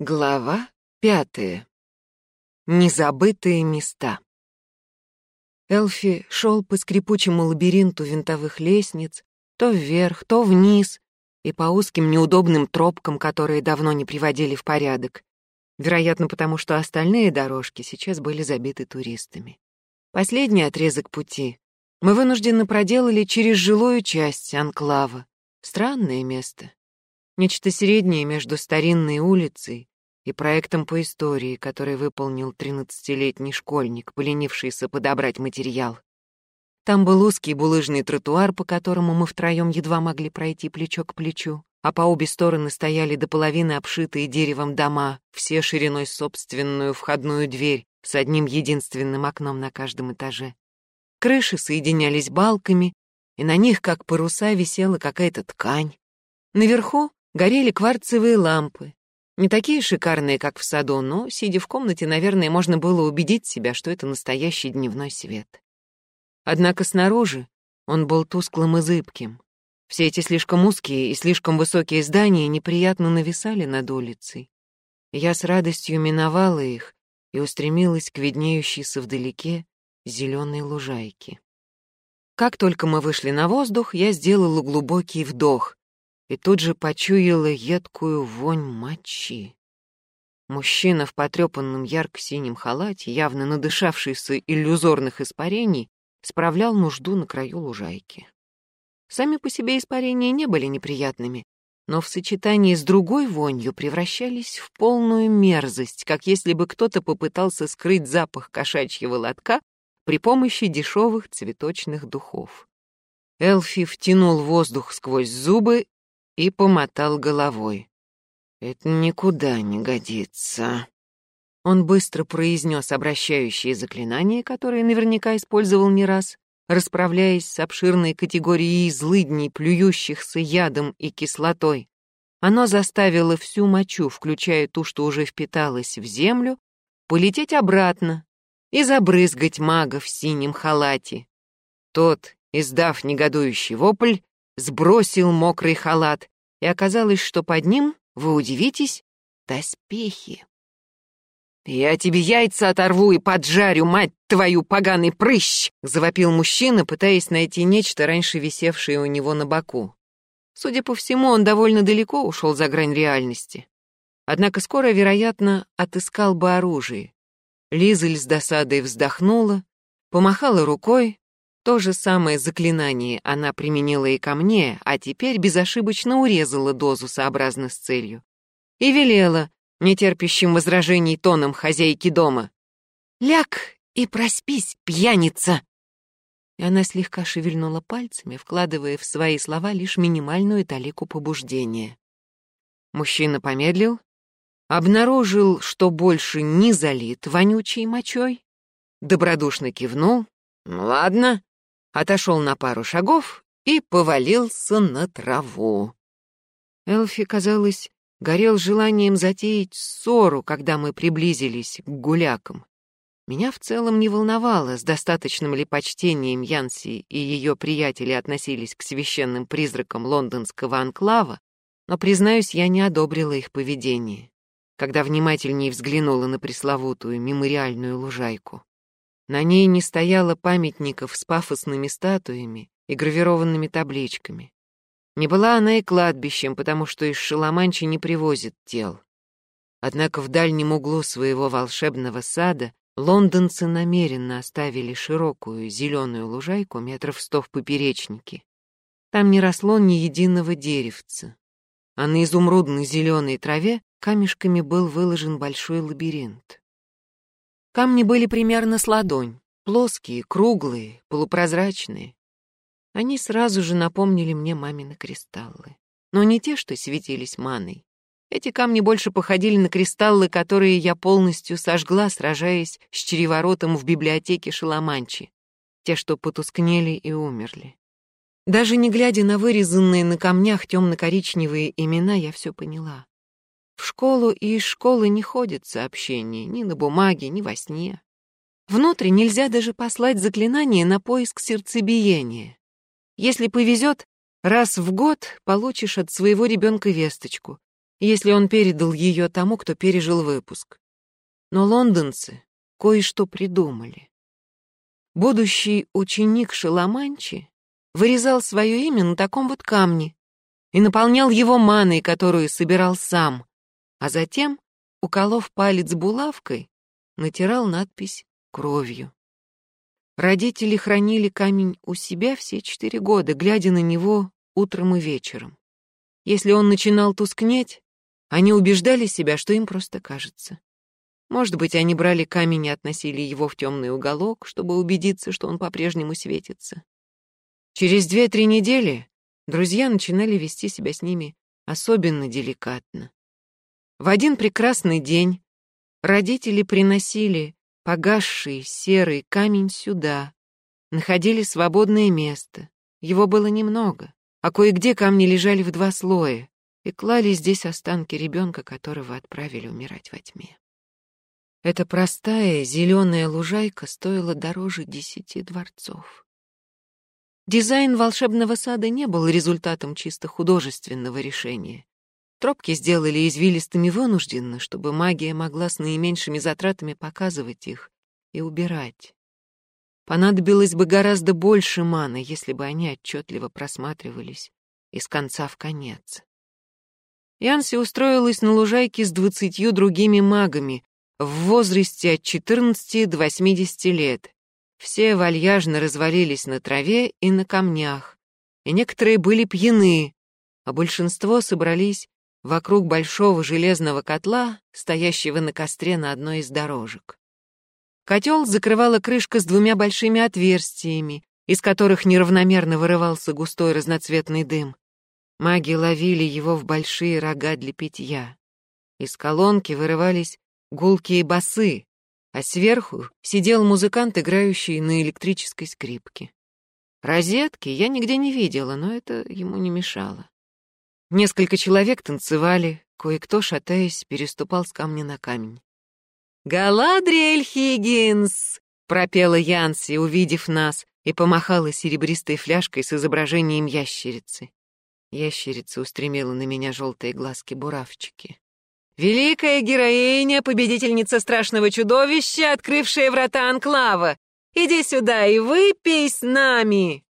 Глава пятая. Незабытые места. Элфи шел по скрипучему лабиринту винтовых лестниц, то вверх, то вниз, и по узким неудобным тропкам, которые давно не приводили в порядок. Вероятно, потому что остальные дорожки сейчас были забиты туристами. Последний отрезок пути мы вынужденно проделали через жилую часть анклава. Странное место. Нечто среднее между старинной улицей и проектом по истории, который выполнил тринадцатилетний школьник, поленившийся подобрать материал. Там был узкий булыжный тротуар, по которому мы втроем едва могли пройти плечо к плечу, а по обе стороны стояли до половины обшитые деревом дома, все шириной собственную входную дверь с одним единственным окном на каждом этаже. Крыши соединялись балками, и на них, как паруса, висела какая-то ткань. Наверху горели кварцевые лампы, не такие шикарные, как в саду, но, сидя в комнате, наверное, можно было убедить себя, что это настоящий дневной свет. Однако снаружи он был тусклым и зыбким. Все эти слишком узкие и слишком высокие здания неприятно нависали над улицей. Я с радостью миновала их и устремилась к виднеющейся вдалеке зеленой лужайке. Как только мы вышли на воздух, я сделала глубокий вдох, и тут же почуяла едкую вонь мочи. Мужчина в потрепанном ярко-синем халате, явно надышавшийся иллюзорных испарений, справлял нужду на краю лужайки. Сами по себе испарения не были неприятными, но в сочетании с другой вонью превращались в полную мерзость, как если бы кто-то попытался скрыть запах кошачьего лотка при помощи дешевых цветочных духов. Элфи втянул воздух сквозь зубы и помотал головой. «Это никуда не годится». Он быстро произнес обращающие заклинания, которые наверняка использовал не раз, расправляясь с обширной категорией злыдней, плюющихся ядом и кислотой. Оно заставило всю мочу, включая ту, что уже впиталась в землю, полететь обратно и забрызгать мага в синем халате. Тот, издав негодующий вопль, сбросил мокрый халат, и оказалось, что под ним, вы удивитесь, доспехи. «Я тебе яйца оторву и поджарю, мать твою, поганый прыщ!» — завопил мужчина, пытаясь найти нечто, раньше висевшее у него на боку. Судя по всему, он довольно далеко ушел за грань реальности. Однако скоро, вероятно, отыскал бы оружие. Лизель с досадой вздохнула, помахала рукой, то же самое заклинание она применила и ко мне, а теперь безошибочно урезала дозу сообразно с целью. И велела, нетерпящим возражений тоном хозяйки дома. «Ляг и проспись, пьяница!» И она слегка шевельнула пальцами, вкладывая в свои слова лишь минимальную талику побуждения. Мужчина помедлил, обнаружил, что больше не залит вонючей мочой, добродушно кивнул. «Ну ладно, отошел на пару шагов и повалился на траву. Элфи, казалось, горел желанием затеять ссору, когда мы приблизились к гулякам. Меня в целом не волновало, с достаточным ли почтением Янси и ее приятели относились к священным призракам лондонского анклава, но, признаюсь, я не одобрила их поведение, когда внимательнее взглянула на пресловутую мемориальную лужайку. На ней не стояло памятников с пафосными статуями и гравированными табличками. Не была она и кладбищем, потому что из Шаламанчи не привозят тел. Однако в дальнем углу своего волшебного сада лондонцы намеренно оставили широкую зеленую лужайку метров сто в поперечнике. Там не росло ни единого деревца, а на изумрудной зеленой траве камешками был выложен большой лабиринт. Камни были примерно с ладонь, плоские, круглые, полупрозрачные. Они сразу же напомнили мне мамины кристаллы. Но не те, что светились маной. Эти камни больше походили на кристаллы, которые я полностью сожгла, сражаясь с череворотом в библиотеке Шаламанчи. Те, что потускнели и умерли. Даже не глядя на вырезанные на камнях темно-коричневые имена, я все поняла. В школу и из школы не ходят сообщения ни на бумаге, ни во сне. Внутрь нельзя даже послать заклинание на поиск сердцебиения. Если повезет, раз в год получишь от своего ребенка весточку. если он передал ее тому, кто пережил выпуск. Но лондонцы кое-что придумали. Будущий ученик Шаламанчи вырезал свое имя на таком вот камне и наполнял его маной, которую собирал сам, а затем, уколов палец булавкой, натирал надпись кровью. Родители хранили камень у себя все четыре года, глядя на него утром и вечером. Если он начинал тускнеть, они убеждали себя, что им просто кажется. Может быть, они брали камень и относили его в темный уголок, чтобы убедиться, что он по-прежнему светится. Через две-три недели друзья начинали вести себя с ними особенно деликатно. В один прекрасный день родители приносили погасший серый камень сюда, находили свободное место. Его было немного, а кое-где камни лежали в два слоя, и клали здесь останки ребенка, которого отправили умирать во тьме. Эта простая зеленая лужайка стоила дороже десяти дворцов. Дизайн волшебного сада не был результатом чисто художественного решения. Тропки сделали извилистыми вынужденно, чтобы магия могла с наименьшими затратами показывать их и убирать. Понадобилось бы гораздо больше маны, если бы они отчетливо просматривались из конца в конец. Янси устроилась на лужайке с двадцатью другими магами в возрасте от 14 до 80 лет. Все вальяжно развалились на траве и на камнях, и некоторые были пьяны, а большинство собрались вокруг большого железного котла, стоящего на костре на одной из дорожек. Котел закрывала крышка с двумя большими отверстиями, из которых неравномерно вырывался густой разноцветный дым. Маги ловили его в большие рога для питья. Из колонки вырывались гулкие басы, а сверху сидел музыкант, играющий на электрической скрипке. Розетки я нигде не видела, но это ему не мешало. Несколько человек танцевали, кое-кто, шатаясь, переступал с камня на камень. «Галадриэль Хиггинс!» — пропела Янси, увидев нас, и помахала серебристой фляжкой с изображением ящерицы. Ящерица устремила на меня желтые глазки-буравчики. «Великая героиня, победительница страшного чудовища, открывшая врата Анклава! Иди сюда и выпей с нами!»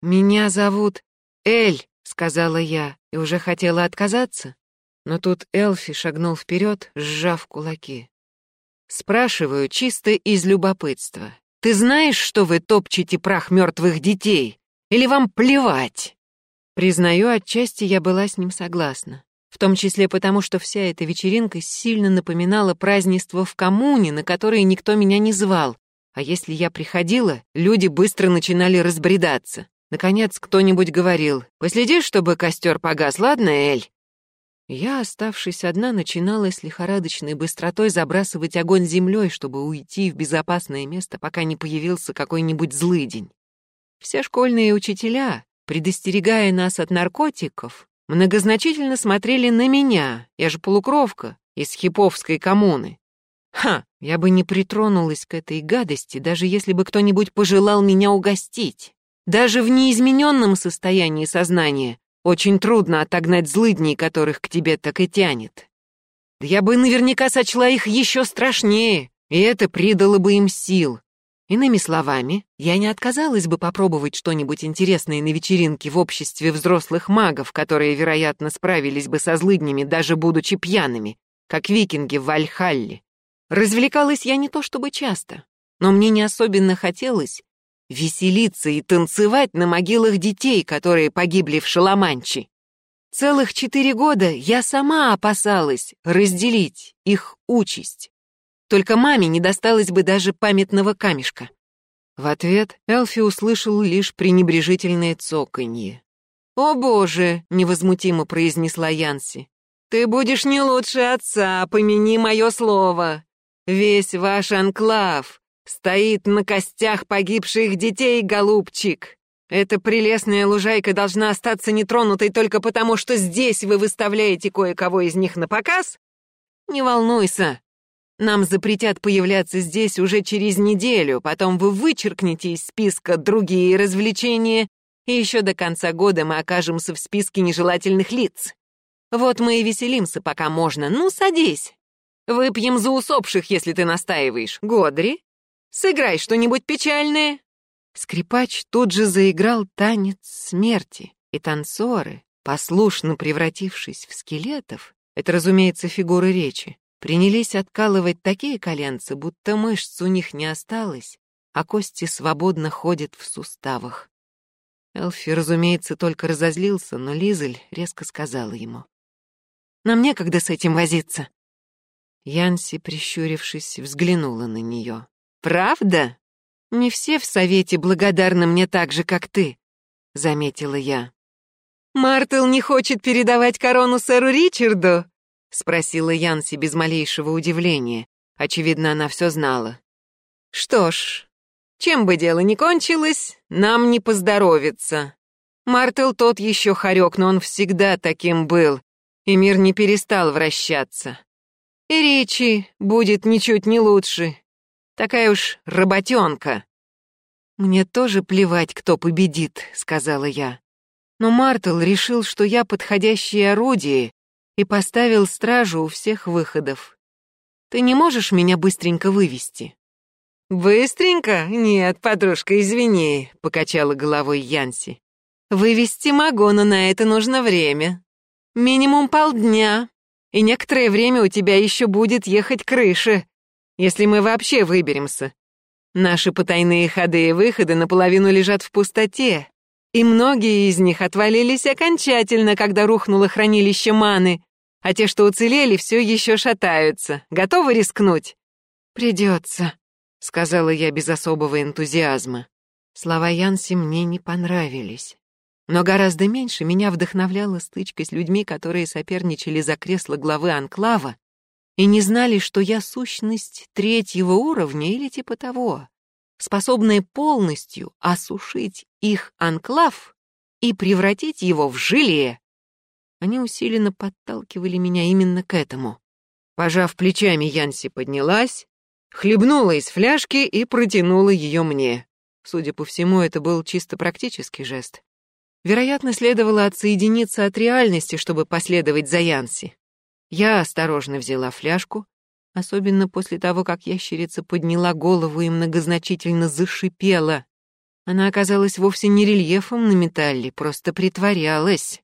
«Меня зовут Эль», — сказала я, и уже хотела отказаться, но тут Элфи шагнул вперед, сжав кулаки. Спрашиваю чисто из любопытства. «Ты знаешь, что вы топчете прах мертвых детей? Или вам плевать?» Признаю, отчасти я была с ним согласна. В том числе потому, что вся эта вечеринка сильно напоминала празднество в коммуне, на которое никто меня не звал. А если я приходила, люди быстро начинали разбредаться. Наконец кто-нибудь говорил, «Последи, чтобы костер погас, ладно, Эль?» Я, оставшись одна, начинала с лихорадочной быстротой забрасывать огонь землей, чтобы уйти в безопасное место, пока не появился какой-нибудь злыдень. Все школьные учителя, предостерегая нас от наркотиков, многозначительно смотрели на меня, я же полукровка, из хиповской коммуны. Ха, я бы не притронулась к этой гадости, даже если бы кто-нибудь пожелал меня угостить. Даже в неизмененном состоянии сознания очень трудно отогнать злыдней, которых к тебе так и тянет. Я бы наверняка сочла их еще страшнее, и это придало бы им сил. Иными словами, я не отказалась бы попробовать что-нибудь интересное на вечеринке в обществе взрослых магов, которые, вероятно, справились бы со злыднями, даже будучи пьяными, как викинги в Вальхалле. Развлекалась я не то чтобы часто, но мне не особенно хотелось веселиться и танцевать на могилах детей, которые погибли в Шаламанчи. Целых четыре года я сама опасалась разделить их участь. Только маме не досталось бы даже памятного камешка. В ответ Элфи услышал лишь пренебрежительное цоканье. «О боже!» — невозмутимо произнесла Янси. «Ты будешь не лучше отца, помяни мое слово. Весь ваш анклав Стоит на костях погибших детей, голубчик. Эта прелестная лужайка должна остаться нетронутой только потому, что здесь вы выставляете кое-кого из них на показ? Не волнуйся. Нам запретят появляться здесь уже через неделю, потом вы вычеркнете из списка другие развлечения, и еще до конца года мы окажемся в списке нежелательных лиц. Вот мы и веселимся, пока можно. Ну, садись. Выпьем за усопших, если ты настаиваешь. Годри, сыграй что-нибудь печальное». Скрипач тут же заиграл танец смерти, и танцоры, послушно превратившись в скелетов, это, разумеется, фигуры речи, принялись откалывать такие коленцы, будто мышц у них не осталось, а кости свободно ходят в суставах. Элфи, разумеется, только разозлился, но Лизель резко сказала ему. «Нам некогда с этим возиться». Янси, прищурившись, взглянула на нее. «Правда? Не все в совете благодарны мне так же, как ты», — заметила я. «Мартел не хочет передавать корону сэру Ричарду?» — спросила Янси без малейшего удивления. Очевидно, она все знала. «Что ж, чем бы дело ни кончилось, нам не поздоровится. Мартел тот еще хорек, но он всегда таким был, и мир не перестал вращаться. И Ричи будет ничуть не лучше. Такая уж работенка. «Мне тоже плевать, кто победит», — сказала я. Но Мартел решил, что я подходящее орудие, и поставил стражу у всех выходов. Ты не можешь меня быстренько вывести? «Быстренько? Нет, подружка, извини», — покачала головой Янси. «Вывести могу, но на это нужно время. Минимум полдня. И некоторое время у тебя еще будет ехать крыша, если мы вообще выберемся. Наши потайные ходы и выходы наполовину лежат в пустоте, и многие из них отвалились окончательно, когда рухнуло хранилище маны, а те, что уцелели, все еще шатаются. Готовы рискнуть?» «Придется», — сказала я без особого энтузиазма. Слова Янси мне не понравились. Но гораздо меньше меня вдохновляла стычка с людьми, которые соперничали за кресло главы Анклава и не знали, что я сущность третьего уровня или типа того, способная полностью осушить их Анклав и превратить его в желе. Они усиленно подталкивали меня именно к этому. Пожав плечами, Янси поднялась, хлебнула из фляжки и протянула ее мне. Судя по всему, это был чисто практический жест. Вероятно, следовало отсоединиться от реальности, чтобы последовать за Янси. Я осторожно взяла фляжку, особенно после того, как ящерица подняла голову и многозначительно зашипела. Она оказалась вовсе не рельефом на металле, просто притворялась.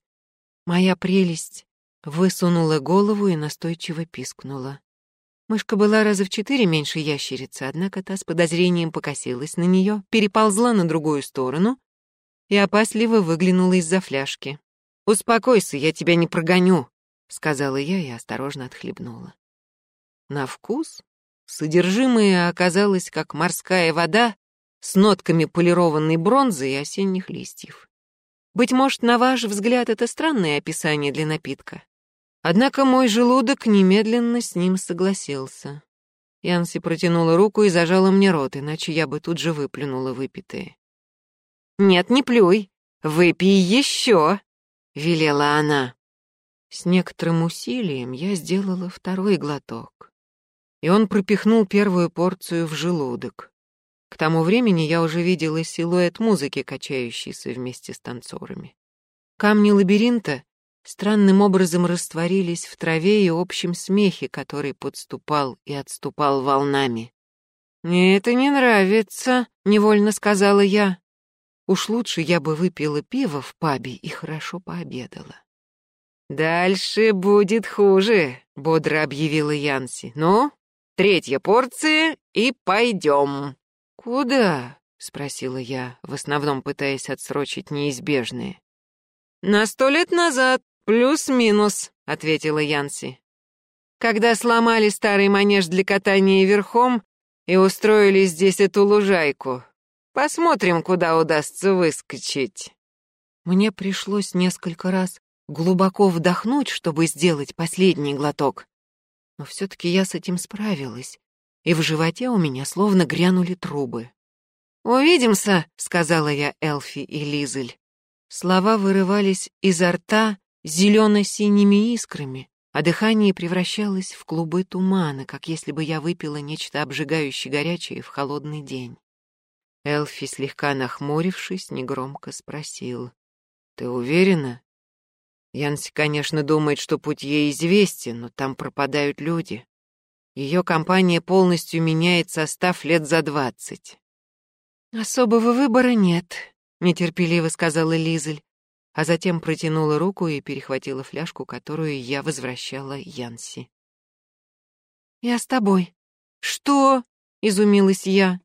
Моя прелесть высунула голову и настойчиво пискнула. Мышка была раза в четыре меньше ящерицы, однако та с подозрением покосилась на нее, переползла на другую сторону и опасливо выглянула из-за фляжки. «Успокойся, я тебя не прогоню», — сказала я и осторожно отхлебнула. На вкус содержимое оказалось как морская вода с нотками полированной бронзы и осенних листьев. Быть может, на ваш взгляд, это странное описание для напитка. Однако мой желудок немедленно с ним согласился. Янси протянула руку и зажала мне рот, иначе я бы тут же выплюнула выпитые. «Нет, не плюй, выпей еще!» — велела она. С некоторым усилием я сделала второй глоток, и он пропихнул первую порцию в желудок. К тому времени я уже видела силуэт музыки, качающийся вместе с танцорами. Камни лабиринта странным образом растворились в траве и общем смехе, который подступал и отступал волнами. «Мне это не нравится», — невольно сказала я. Уж лучше я бы выпила пиво в пабе и хорошо пообедала. «Дальше будет хуже», — бодро объявила Янси. «Ну, третья порция и пойдем». «Куда?» — спросила я, в основном пытаясь отсрочить неизбежное. «На сто лет назад», «Плюс-минус», — ответила Янси. «Когда сломали старый манеж для катания верхом и устроили здесь эту лужайку. Посмотрим, куда удастся выскочить». Мне пришлось несколько раз глубоко вдохнуть, чтобы сделать последний глоток. Но все-таки я с этим справилась, и в животе у меня словно грянули трубы. «Увидимся», — сказала я Элфи и Лизель. Слова вырывались изо рта, зелено-синими искрами, а дыхание превращалось в клубы тумана, как если бы я выпила нечто обжигающее горячее в холодный день. Элфи, слегка нахмурившись, негромко спросил. «Ты уверена?» Янси, конечно, думает, что путь ей известен, но там пропадают люди. Ее компания полностью меняет состав лет за двадцать. «Особого выбора нет», — нетерпеливо сказала Лизель, а затем протянула руку и перехватила фляжку, которую я возвращала Янси. «Я с тобой». «Что?» — изумилась я.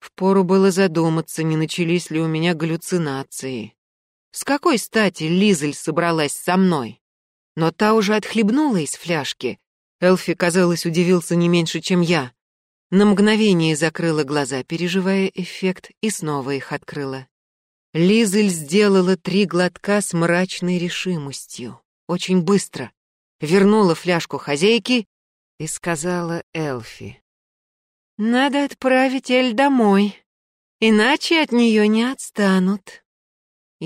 Впору было задуматься, не начались ли у меня галлюцинации. С какой стати Лизель собралась со мной? Но та уже отхлебнула из фляжки. Элфи, казалось, удивился не меньше, чем я. На мгновение закрыла глаза, переживая эффект, и снова их открыла. Лизель сделала три глотка с мрачной решимостью. Очень быстро. Вернула фляжку хозяйке и сказала Элфи. «Надо отправить Эль домой, иначе от нее не отстанут».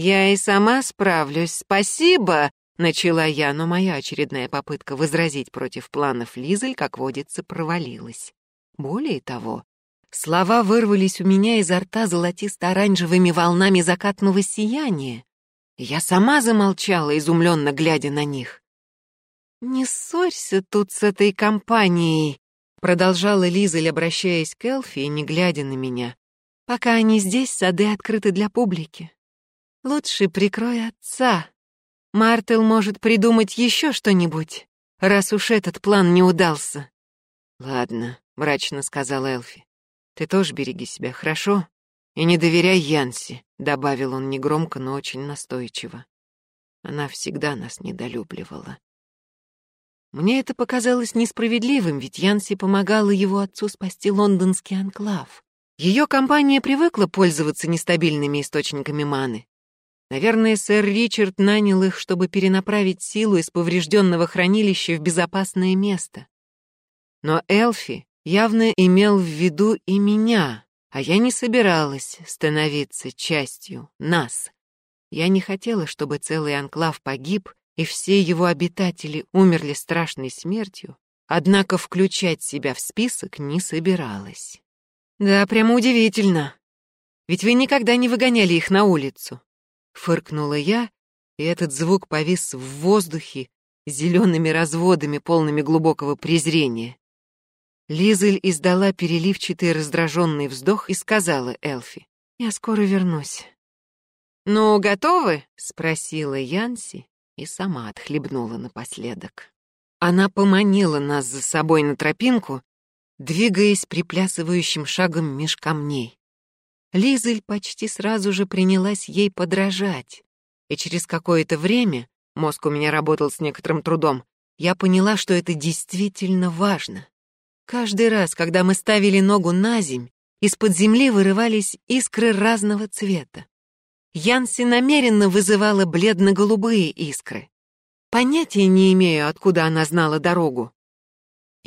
«Я и сама справлюсь, спасибо!» — начала я, но моя очередная попытка возразить против планов Лизель, как водится, провалилась. Более того, слова вырвались у меня изо рта золотисто-оранжевыми волнами закатного сияния. Я сама замолчала, изумленно глядя на них. «Не ссорься тут с этой компанией», — продолжала Лизель, обращаясь к Элфи и не глядя на меня. «Пока они здесь, сады открыты для публики. Лучше прикрой отца. Мартел может придумать еще что-нибудь, раз уж этот план не удался. Ладно, мрачно сказал Элфи. Ты тоже береги себя, хорошо? И не доверяй Янси, добавил он негромко, но очень настойчиво. Она всегда нас недолюбливала. Мне это показалось несправедливым, ведь Янси помогала его отцу спасти лондонский анклав. Ее компания привыкла пользоваться нестабильными источниками маны, Наверное, сэр Ричард нанял их, чтобы перенаправить силу из поврежденного хранилища в безопасное место. Но Элфи явно имел в виду и меня, а я не собиралась становиться частью нас. Я не хотела, чтобы целый анклав погиб, и все его обитатели умерли страшной смертью, однако включать себя в список не собиралась. Да, прямо удивительно. Ведь вы никогда не выгоняли их на улицу. Фыркнула я, и этот звук повис в воздухе зелеными разводами, полными глубокого презрения. Лизель издала переливчатый раздраженный вздох и сказала Элфи, «Я скоро вернусь». «Ну, готовы?» — спросила Янси и сама отхлебнула напоследок. Она поманила нас за собой на тропинку, двигаясь приплясывающим шагом меж камней. Лизель почти сразу же принялась ей подражать. И через какое-то время, мозг у меня работал с некоторым трудом, я поняла, что это действительно важно. Каждый раз, когда мы ставили ногу на земь, из-под земли вырывались искры разного цвета. Янси намеренно вызывала бледно-голубые искры. Понятия не имею, откуда она знала дорогу.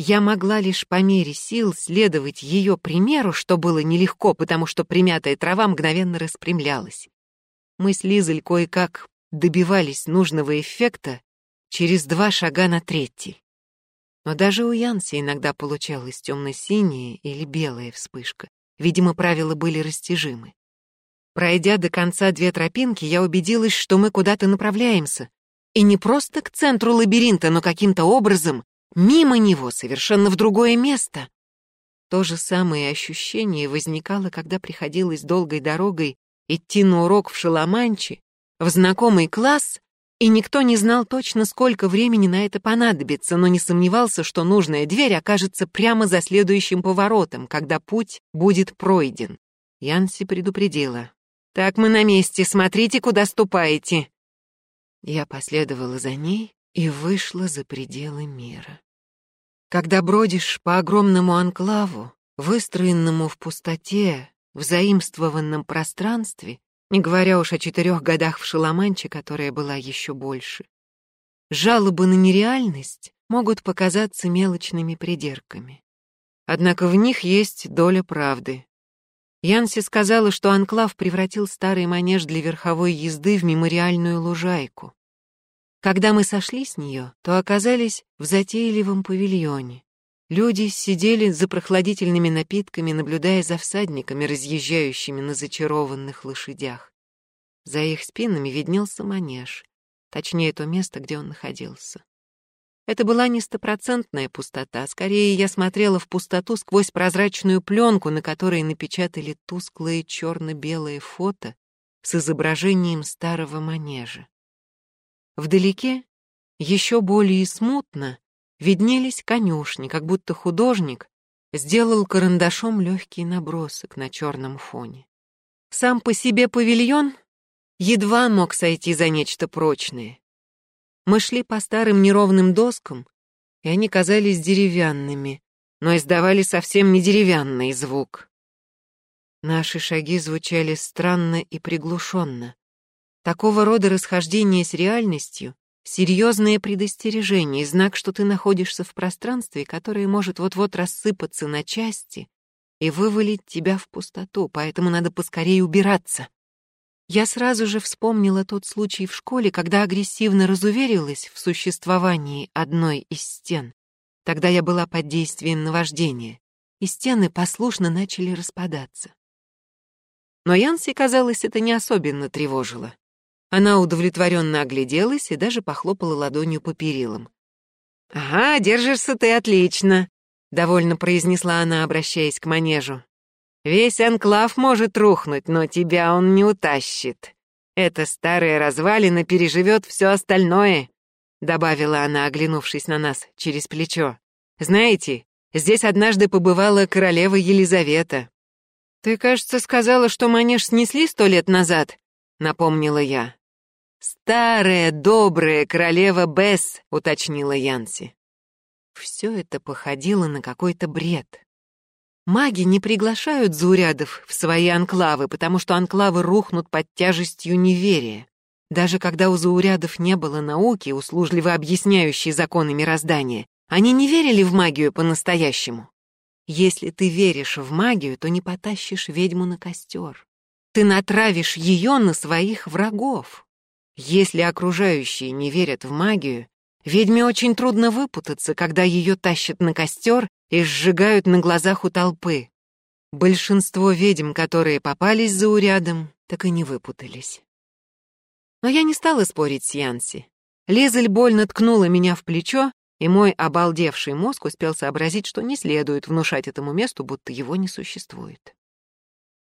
Я могла лишь по мере сил следовать ее примеру, что было нелегко, потому что примятая трава мгновенно распрямлялась. Мы с Лизель кое-как добивались нужного эффекта через два шага на третий. Но даже у Янси иногда получалась темно-синяя или белая вспышка. Видимо, правила были растяжимы. Пройдя до конца две тропинки, я убедилась, что мы куда-то направляемся. И не просто к центру лабиринта, но каким-то образом Мимо него, совершенно в другое место. То же самое ощущение возникало, когда приходилось долгой дорогой идти на урок в Шаламанче, в знакомый класс, и никто не знал точно, сколько времени на это понадобится, но не сомневался, что нужная дверь окажется прямо за следующим поворотом, когда путь будет пройден. Янси предупредила. «Так мы на месте, смотрите, куда ступаете». Я последовала за ней, и вышла за пределы мира. Когда бродишь по огромному анклаву, выстроенному в пустоте, в заимствованном пространстве, не говоря уж о четырех годах в Шаламанче, которая была еще больше, жалобы на нереальность могут показаться мелочными придирками. Однако в них есть доля правды. Янси сказала, что анклав превратил старый манеж для верховой езды в мемориальную лужайку. Когда мы сошли с нее, то оказались в затейливом павильоне. Люди сидели за прохладительными напитками, наблюдая за всадниками, разъезжающими на зачарованных лошадях. За их спинами виднелся манеж. точнее то место, где он находился. Это была не стопроцентная пустота, скорее я смотрела в пустоту сквозь прозрачную пленку, на которой напечатали тусклые черно-белые фото с изображением старого манежа. Вдалеке, еще более смутно, виднелись конюшни, как будто художник сделал карандашом легкий набросок на черном фоне. Сам по себе павильон едва мог сойти за нечто прочное. Мы шли по старым неровным доскам, и они казались деревянными, но издавали совсем не деревянный звук. Наши шаги звучали странно и приглушенно. Такого рода расхождение с реальностью — серьезное предостережение, знак, что ты находишься в пространстве, которое может вот-вот рассыпаться на части и вывалить тебя в пустоту, поэтому надо поскорее убираться. Я сразу же вспомнила тот случай в школе, когда агрессивно разуверилась в существовании одной из стен. Тогда я была под действием наваждения, и стены послушно начали распадаться. Но Янси, казалось, это не особенно тревожило. Она удовлетворенно огляделась и даже похлопала ладонью по перилам. «Ага, держишься ты отлично», — довольно произнесла она, обращаясь к манежу. Весь анклав может рухнуть, но тебя он не утащит. Эта старая развалина переживет все остальное», — добавила она, оглянувшись на нас через плечо. «Знаете, здесь однажды побывала королева Елизавета». «Ты, кажется, сказала, что манеж снесли сто лет назад», — напомнила я. «Старая, добрая королева Бесс», — уточнила Янси. Все это походило на какой-то бред. Маги не приглашают заурядов в свои анклавы, потому что анклавы рухнут под тяжестью неверия. Даже когда у заурядов не было науки, услужливо объясняющей законы мироздания, они не верили в магию по-настоящему. Если ты веришь в магию, то не потащишь ведьму на костер. Ты натравишь ее на своих врагов. Если окружающие не верят в магию, ведьме очень трудно выпутаться, когда ее тащат на костер и сжигают на глазах у толпы. Большинство ведьм, которые попались за урядом, так и не выпутались. Но я не стала спорить с Янси. Лизель больно ткнула меня в плечо, и мой обалдевший мозг успел сообразить, что не следует внушать этому месту, будто его не существует.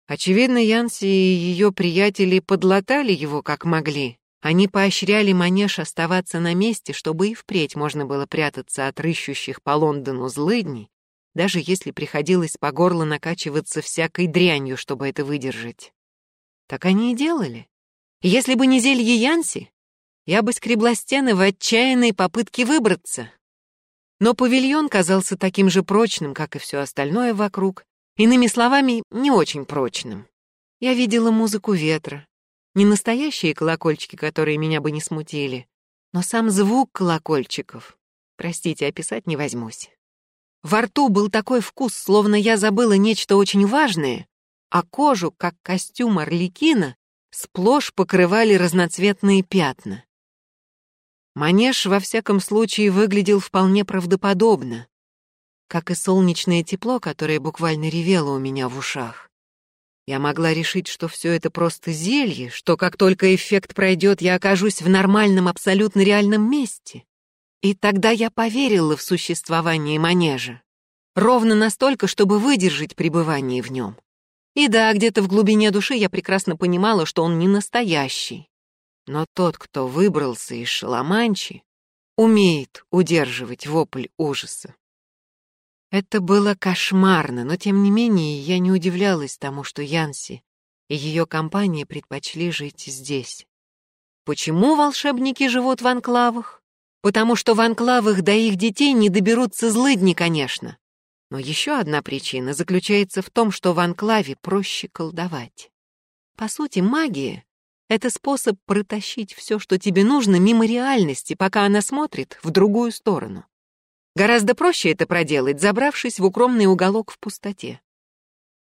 Очевидно, Янси и ее приятели подлатали его как могли. Они поощряли манеж оставаться на месте, чтобы и впредь можно было прятаться от рыщущих по Лондону злыдней даже если приходилось по горло накачиваться всякой дрянью, чтобы это выдержать. Так они и делали. Если бы не зелье Янси, я бы скребла стены в отчаянной попытке выбраться. Но павильон казался таким же прочным, как и все остальное вокруг, иными словами, не очень прочным. Я видела музыку ветра, не настоящие колокольчики, которые меня бы не смутили, но сам звук колокольчиков. Простите, описать не возьмусь. Во рту был такой вкус, словно я забыла нечто очень важное, а кожу, как костюм Орликина, сплошь покрывали разноцветные пятна. Манеж, во всяком случае, выглядел вполне правдоподобно, как и солнечное тепло, которое буквально ревело у меня в ушах. Я могла решить, что все это просто зелье, что как только эффект пройдет, я окажусь в нормальном, абсолютно реальном месте. И тогда я поверила в существование манежа. Ровно настолько, чтобы выдержать пребывание в нем. И да, где-то в глубине души я прекрасно понимала, что он не настоящий. Но тот, кто выбрался из Шаламанчи, умеет удерживать вопль ужаса. Это было кошмарно, но тем не менее я не удивлялась тому, что Янси и ее компания предпочли жить здесь. Почему волшебники живут в анклавах? потому что в анклавах до их детей не доберутся злыдни, конечно. Но еще одна причина заключается в том, что в анклаве проще колдовать. По сути, магия — это способ протащить все, что тебе нужно, мимо реальности, пока она смотрит в другую сторону. Гораздо проще это проделать, забравшись в укромный уголок в пустоте.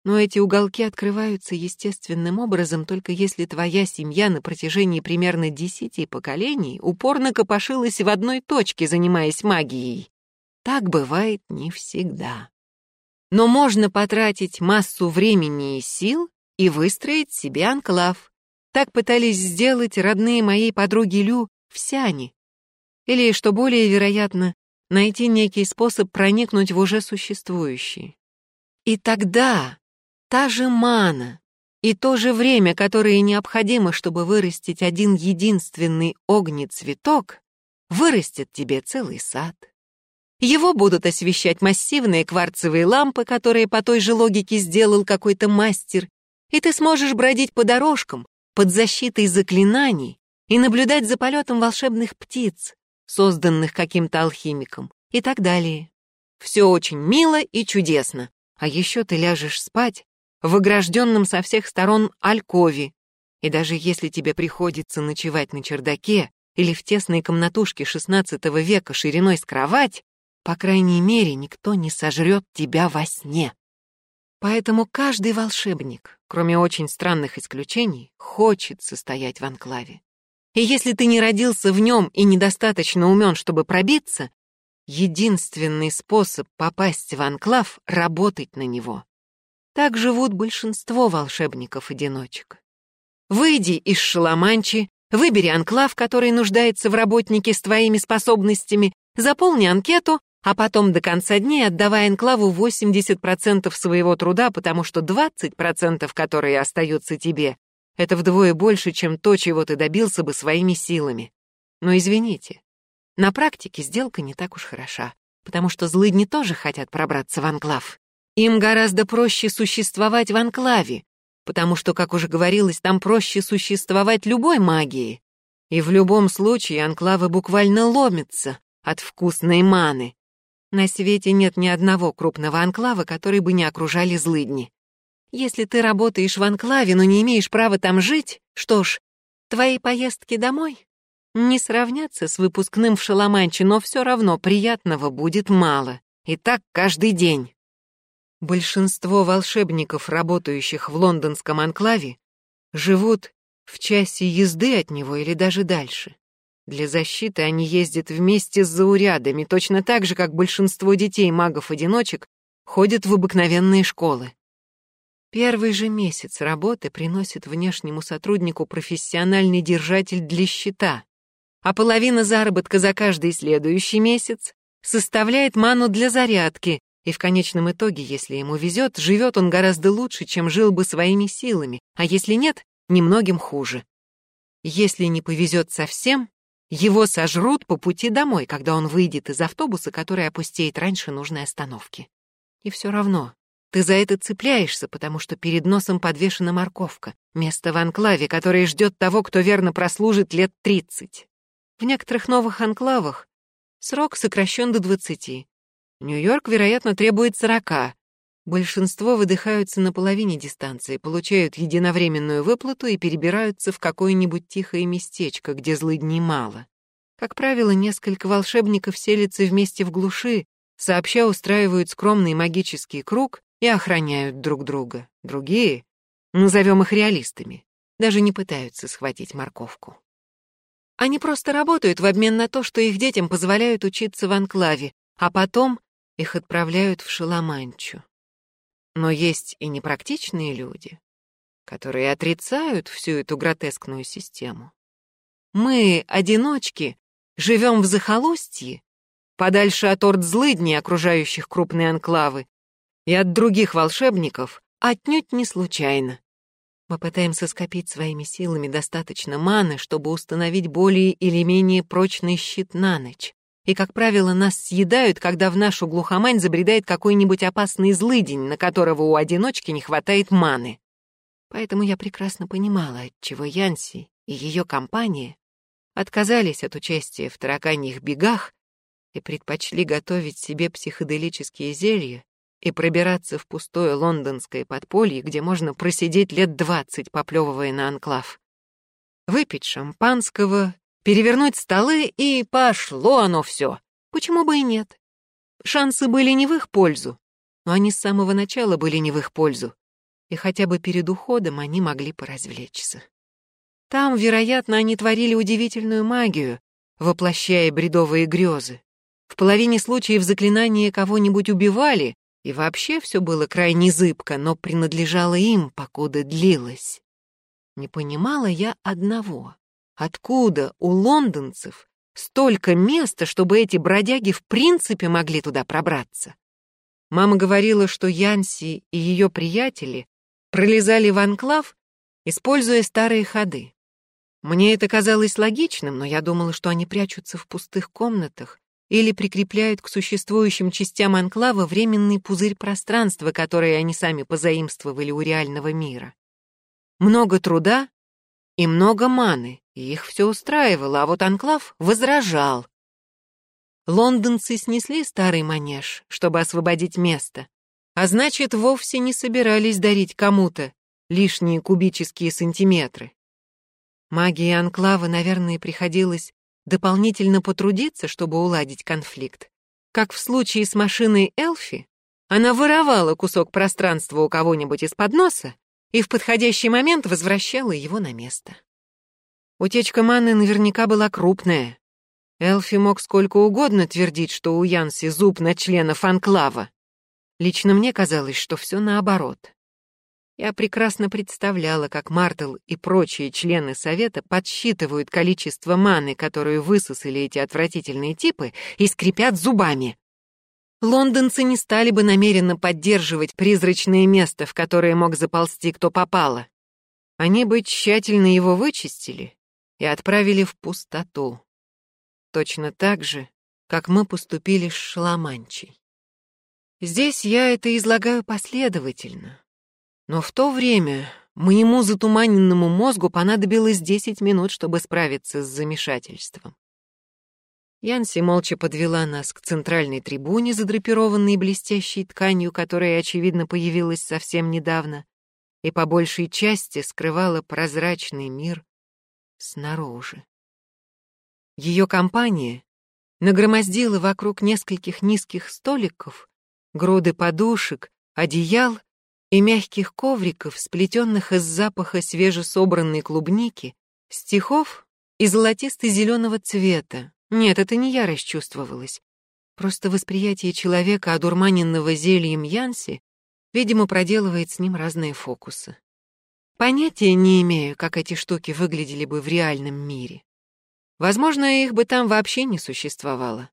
Но эти уголки открываются естественным образом только если твоя семья на протяжении примерно десяти поколений упорно копошилась в одной точке, занимаясь магией. Так бывает не всегда. Но можно потратить массу времени и сил и выстроить себе анклав. Так пытались сделать родные моей подруги Лю в сяне. Или, что более вероятно, найти некий способ проникнуть в уже существующие. И тогда та же мана и то же время, которое необходимо, чтобы вырастить один единственный огнецветок, вырастет тебе целый сад. Его будут освещать массивные кварцевые лампы, которые по той же логике сделал какой-то мастер, и ты сможешь бродить по дорожкам под защитой заклинаний и наблюдать за полетом волшебных птиц, созданных каким-то алхимиком, и так далее. Все очень мило и чудесно, а еще ты ляжешь спать в огражденном со всех сторон алькове, и даже если тебе приходится ночевать на чердаке или в тесной комнатушке XVI века шириной с кровать, по крайней мере, никто не сожрет тебя во сне. Поэтому каждый волшебник, кроме очень странных исключений, хочет состоять в анклаве. И если ты не родился в нем и недостаточно умен, чтобы пробиться, единственный способ попасть в анклав — работать на него. Так живут большинство волшебников-одиночек. Выйди из шаламанчи, выбери анклав, который нуждается в работнике с твоими способностями, заполни анкету, а потом до конца дней отдавай энклаву 80% своего труда, потому что 20%, которые остаются тебе, это вдвое больше, чем то, чего ты добился бы своими силами. Но извините, на практике сделка не так уж хороша, потому что злыдни тоже хотят пробраться в анклав. Им гораздо проще существовать в анклаве, потому что, как уже говорилось, там проще существовать любой магии. И в любом случае анклавы буквально ломятся от вкусной маны, на свете нет ни одного крупного анклава, который бы не окружали злыдни. Если ты работаешь в анклаве, но не имеешь права там жить, что ж, твои поездки домой не сравнятся с выпускным в Шаламанче, но все равно приятного будет мало. И так каждый день. Большинство волшебников, работающих в лондонском анклаве, живут в часе езды от него или даже дальше. Для защиты они ездят вместе с заурядами, точно так же, как большинство детей магов-одиночек ходят в обыкновенные школы. Первый же месяц работы приносит внешнему сотруднику профессиональный держатель для счета, а половина заработка за каждый следующий месяц составляет ману для зарядки, и в конечном итоге, если ему везет, живет он гораздо лучше, чем жил бы своими силами, а если нет, немногим хуже. Если не повезет совсем, его сожрут по пути домой, когда он выйдет из автобуса, который опустеет раньше нужной остановки. И все равно ты за это цепляешься, потому что перед носом подвешена морковка, место в анклаве, которое ждет того, кто верно прослужит лет 30. В некоторых новых анклавах срок сокращен до 20. Нью-Йорк, вероятно, требует 40, Большинство выдыхаются на половине дистанции, получают единовременную выплату и перебираются в какое-нибудь тихое местечко, где злыдней мало. Как правило, несколько волшебников селятся вместе в глуши, сообща устраивают скромный магический круг и охраняют друг друга. Другие, назовем их реалистами, даже не пытаются схватить морковку. Они просто работают в обмен на то, что их детям позволяют учиться в анклаве, а потом их отправляют в Шаламанчу. Но есть и непрактичные люди, которые отрицают всю эту гротескную систему. Мы, одиночки, живем в захолустье, подальше от орд злыдней, окружающих крупные анклавы, и от других волшебников отнюдь не случайно. Мы пытаемся скопить своими силами достаточно маны, чтобы установить более или менее прочный щит на ночь и, как правило, нас съедают, когда в нашу глухомань забредает какой-нибудь опасный злыдень, на которого у одиночки не хватает маны. Поэтому я прекрасно понимала, отчего Янси и ее компания отказались от участия в тараканьих бегах и предпочли готовить себе психоделические зелья и пробираться в пустое лондонское подполье, где можно просидеть лет двадцать, поплевывая на анклав. Выпить шампанского перевернуть столы, и пошло оно все. Почему бы и нет? Шансы были не в их пользу, но они с самого начала были не в их пользу, и хотя бы перед уходом они могли поразвлечься. Там, вероятно, они творили удивительную магию, воплощая бредовые грезы. В половине случаев заклинания кого-нибудь убивали, и вообще все было крайне зыбко, но принадлежало им, покуда длилось. Не понимала я одного. Откуда у лондонцев столько места, чтобы эти бродяги в принципе могли туда пробраться? Мама говорила, что Янси и ее приятели пролезали в анклав, используя старые ходы. Мне это казалось логичным, но я думала, что они прячутся в пустых комнатах или прикрепляют к существующим частям анклава временный пузырь пространства, который они сами позаимствовали у реального мира. Много труда и много маны, и их все устраивало, а вот анклав возражал. Лондонцы снесли старый манеж, чтобы освободить место, а значит, вовсе не собирались дарить кому-то лишние кубические сантиметры. Магии анклава, наверное, приходилось дополнительно потрудиться, чтобы уладить конфликт. Как в случае с машиной Элфи, она воровала кусок пространства у кого-нибудь из-под носа и в подходящий момент возвращала его на место. Утечка маны наверняка была крупная. Элфи мог сколько угодно твердить, что у Янси зуб на членов анклава. Лично мне казалось, что все наоборот. Я прекрасно представляла, как Мартл и прочие члены Совета подсчитывают количество маны, которую высосали эти отвратительные типы, и скрипят зубами. Лондонцы не стали бы намеренно поддерживать призрачное место, в которое мог заползти кто попало. Они бы тщательно его вычистили и отправили в пустоту. Точно так же, как мы поступили с Шаламанчей. Здесь я это излагаю последовательно, но в то время моему затуманенному мозгу понадобилось 10 минут, чтобы справиться с замешательством. Янси молча подвела нас к центральной трибуне, задрапированной блестящей тканью, которая, очевидно, появилась совсем недавно, и по большей части скрывала прозрачный мир снаружи. Ее компания нагромоздила вокруг нескольких низких столиков груды подушек, одеял и мягких ковриков, сплетенных из запаха свежесобранной клубники, стихов и золотисто-зеленого цвета. Нет, это не я расчувствовалась. Просто восприятие человека, одурманенного зельем Янси, видимо, проделывает с ним разные фокусы. Понятия не имею, как эти штуки выглядели бы в реальном мире. Возможно, их бы там вообще не существовало.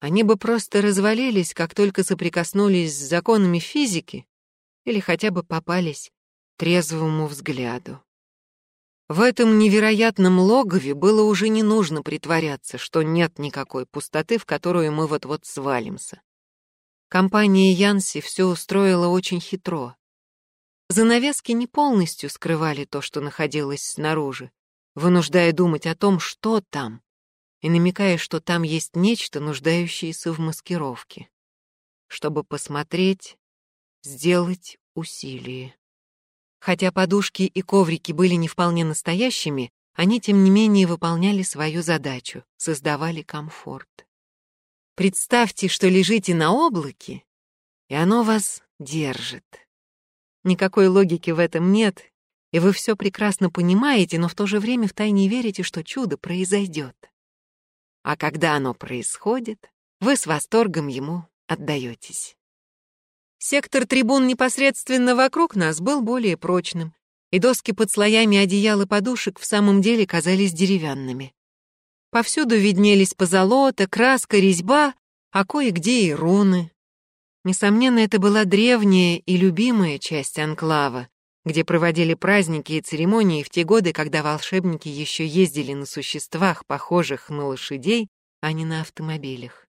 Они бы просто развалились, как только соприкоснулись с законами физики или хотя бы попались трезвому взгляду. В этом невероятном логове было уже не нужно притворяться, что нет никакой пустоты, в которую мы вот-вот свалимся. Компания Янси все устроила очень хитро. Занавески не полностью скрывали то, что находилось снаружи, вынуждая думать о том, что там, и намекая, что там есть нечто, нуждающееся в маскировке. Чтобы посмотреть, сделать усилие. Хотя подушки и коврики были не вполне настоящими, они, тем не менее, выполняли свою задачу, создавали комфорт. Представьте, что лежите на облаке, и оно вас держит. Никакой логики в этом нет, и вы все прекрасно понимаете, но в то же время втайне верите, что чудо произойдет. А когда оно происходит, вы с восторгом ему отдаетесь. Сектор трибун непосредственно вокруг нас был более прочным, и доски под слоями одеял и подушек в самом деле казались деревянными. Повсюду виднелись позолота, краска, резьба, а кое-где и руны. Несомненно, это была древняя и любимая часть анклава, где проводили праздники и церемонии в те годы, когда волшебники еще ездили на существах, похожих на лошадей, а не на автомобилях.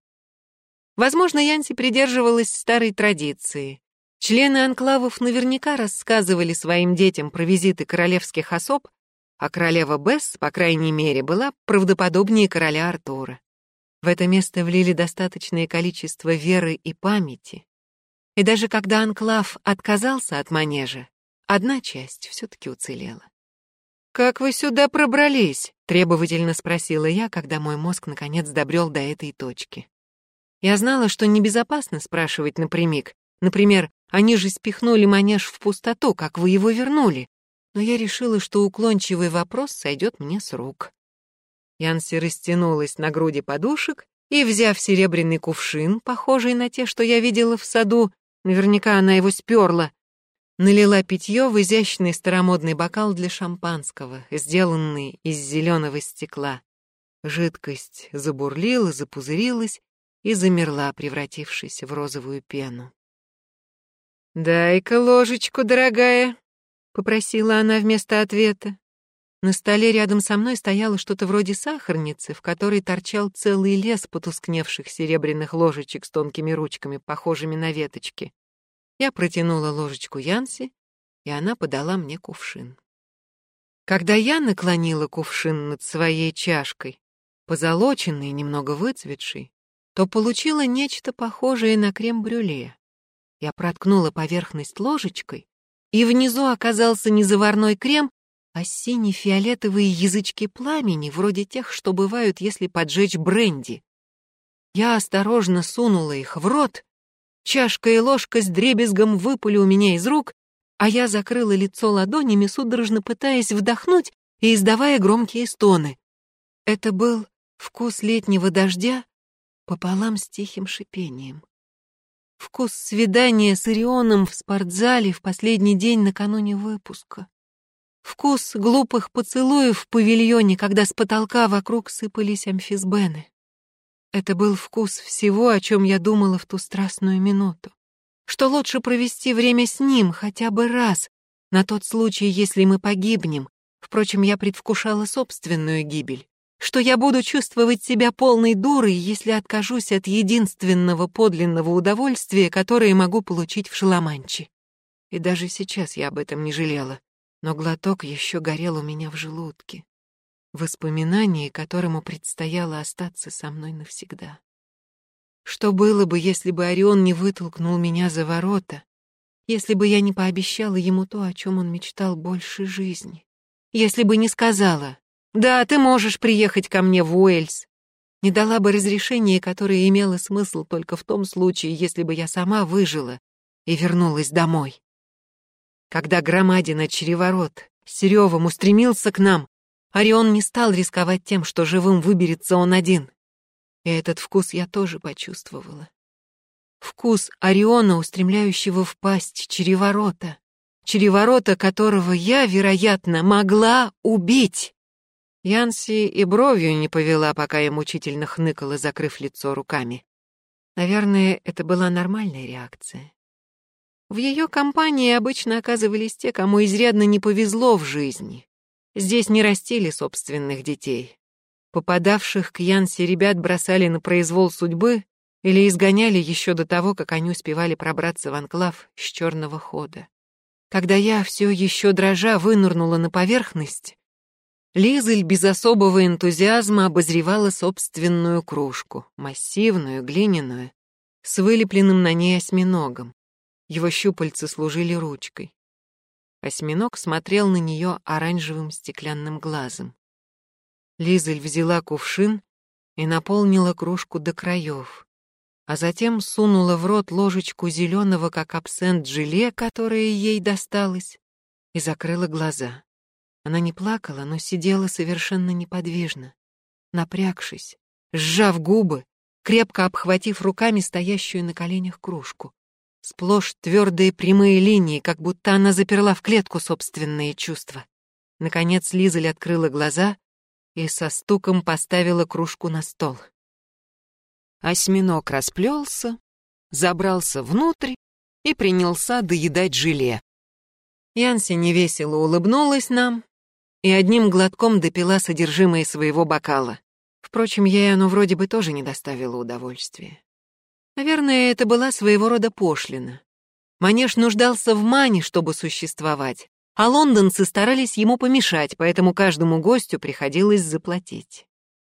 Возможно, Янси придерживалась старой традиции. Члены анклавов наверняка рассказывали своим детям про визиты королевских особ, а королева Бесс, по крайней мере, была правдоподобнее короля Артура. В это место влили достаточное количество веры и памяти. И даже когда анклав отказался от манежа, одна часть все-таки уцелела. «Как вы сюда пробрались?» — требовательно спросила я, когда мой мозг наконец добрел до этой точки. Я знала, что небезопасно спрашивать напрямик. Например, они же спихнули манеж в пустоту, как вы его вернули. Но я решила, что уклончивый вопрос сойдет мне с рук. Янси растянулась на груди подушек и, взяв серебряный кувшин, похожий на те, что я видела в саду, наверняка она его сперла, налила питье в изящный старомодный бокал для шампанского, сделанный из зеленого стекла. Жидкость забурлила, запузырилась и замерла, превратившись в розовую пену. «Дай-ка ложечку, дорогая», — попросила она вместо ответа. На столе рядом со мной стояло что-то вроде сахарницы, в которой торчал целый лес потускневших серебряных ложечек с тонкими ручками, похожими на веточки. Я протянула ложечку Янси, и она подала мне кувшин. Когда я наклонила кувшин над своей чашкой, позолоченный немного выцветший, то получила нечто похожее на крем-брюле. Я проткнула поверхность ложечкой, и внизу оказался не заварной крем, а сине-фиолетовые язычки пламени, вроде тех, что бывают, если поджечь бренди. Я осторожно сунула их в рот, чашка и ложка с дребезгом выпали у меня из рук, а я закрыла лицо ладонями, судорожно пытаясь вдохнуть и издавая громкие стоны. Это был вкус летнего дождя пополам с тихим шипением. Вкус свидания с Ирионом в спортзале в последний день накануне выпуска. Вкус глупых поцелуев в павильоне, когда с потолка вокруг сыпались амфисбены. Это был вкус всего, о чем я думала в ту страстную минуту. Что лучше провести время с ним хотя бы раз, на тот случай, если мы погибнем. Впрочем, я предвкушала собственную гибель. Что я буду чувствовать себя полной дурой, если откажусь от единственного подлинного удовольствия, которое могу получить в Шаламанче. И даже сейчас я об этом не жалела но глоток еще горел у меня в желудке. Воспоминание, которому предстояло остаться со мной навсегда. Что было бы, если бы Орион не вытолкнул меня за ворота, если бы я не пообещала ему то, о чем он мечтал больше жизни, если бы не сказала «Да, ты можешь приехать ко мне в Уэльс», не дала бы разрешение, которое имело смысл только в том случае, если бы я сама выжила и вернулась домой. Когда громадина череворот с ревом устремился к нам, Орион не стал рисковать тем, что живым выберется он один. И этот вкус я тоже почувствовала. Вкус Ориона, устремляющего в пасть череворота, череворота которого я, вероятно, могла убить. Янси и бровью не повела, пока я мучительно хныкала, закрыв лицо руками. Наверное, это была нормальная реакция. В ее компании обычно оказывались те, кому изрядно не повезло в жизни. Здесь не растили собственных детей. Попадавших к Янсе ребят бросали на произвол судьбы или изгоняли еще до того, как они успевали пробраться в анклав с черного хода. Когда я все еще дрожа вынырнула на поверхность, Лизель без особого энтузиазма обозревала собственную кружку, массивную, глиняную, с вылепленным на ней осьминогом. Его щупальца служили ручкой. Осьминог смотрел на нее оранжевым стеклянным глазом. Лизель взяла кувшин и наполнила кружку до краев, а затем сунула в рот ложечку зеленого, как абсент, желе, которое ей досталось, и закрыла глаза. Она не плакала, но сидела совершенно неподвижно, напрягшись, сжав губы, крепко обхватив руками стоящую на коленях кружку. Сплошь твердые прямые линии, как будто она заперла в клетку собственные чувства. Наконец Лизель открыла глаза и со стуком поставила кружку на стол. Осьминог расплелся, забрался внутрь и принялся доедать желе. Янси невесело улыбнулась нам и одним глотком допила содержимое своего бокала. Впрочем, ей оно вроде бы тоже не доставило удовольствия. Наверное, это была своего рода пошлина. Манеж нуждался в мане, чтобы существовать, а лондонцы старались ему помешать, поэтому каждому гостю приходилось заплатить.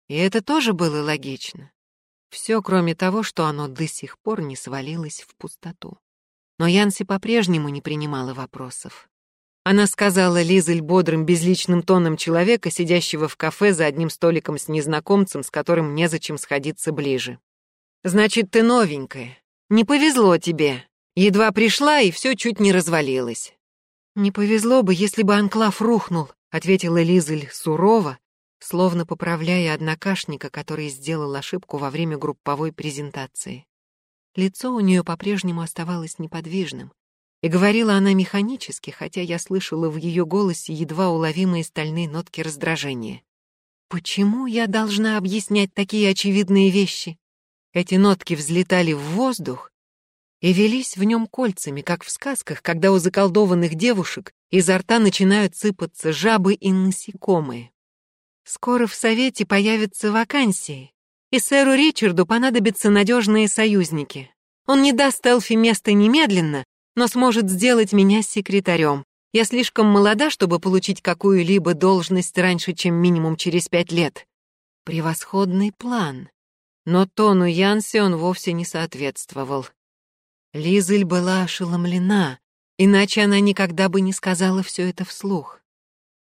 И это тоже было логично. Все, кроме того, что оно до сих пор не свалилось в пустоту. Но Янси по-прежнему не принимала вопросов. Она сказала Лизель бодрым, безличным тоном человека, сидящего в кафе за одним столиком с незнакомцем, с которым незачем сходиться ближе. Значит, ты новенькая. Не повезло тебе. Едва пришла, и все чуть не развалилось. Не повезло бы, если бы анклав рухнул, ответила Лизель сурово, словно поправляя однокашника, который сделал ошибку во время групповой презентации. Лицо у нее по-прежнему оставалось неподвижным, И говорила она механически, хотя я слышала в ее голосе едва уловимые стальные нотки раздражения. Почему я должна объяснять такие очевидные вещи? Эти нотки взлетали в воздух и велись в нем кольцами, как в сказках, когда у заколдованных девушек изо рта начинают сыпаться жабы и насекомые. Скоро в Совете появятся вакансии, и сэру Ричарду понадобятся надежные союзники. Он не даст Элфи место немедленно, но сможет сделать меня секретарем. Я слишком молода, чтобы получить какую-либо должность раньше, чем минимум через пять лет. Превосходный план. Но тону Янси он вовсе не соответствовал. Лизель была ошеломлена, иначе она никогда бы не сказала все это вслух.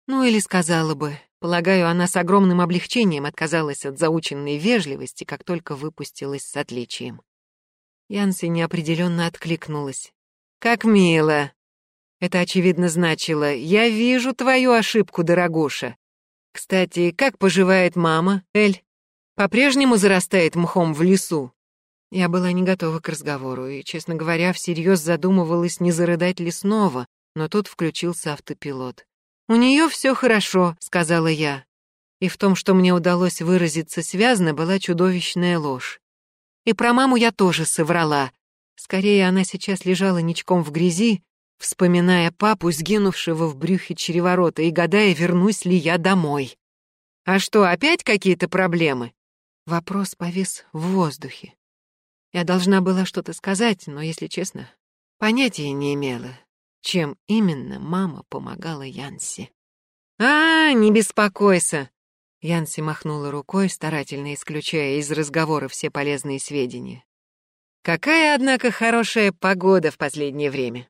Ну или сказала бы, полагаю, она с огромным облегчением отказалась от заученной вежливости, как только выпустилась с отличием. Янси неопределенно откликнулась. «Как мило!» Это, очевидно, значило «Я вижу твою ошибку, дорогуша». Кстати, как поживает мама, Эль? По-прежнему зарастает мхом в лесу? Я была не готова к разговору и, честно говоря, всерьез задумывалась, не зарыдать ли снова, но тут включился автопилот. «У нее все хорошо», — сказала я. И в том, что мне удалось выразиться связно, была чудовищная ложь. И про маму я тоже соврала. Скорее, она сейчас лежала ничком в грязи, вспоминая папу, сгинувшего в брюхе череворота, и гадая, вернусь ли я домой. «А что, опять какие-то проблемы?» Вопрос повис в воздухе. Я должна была что-то сказать, но, если честно, понятия не имела, чем именно мама помогала Янси. «А, не беспокойся!» Янси махнула рукой, старательно исключая из разговора все полезные сведения. «Какая, однако, хорошая погода в последнее время!»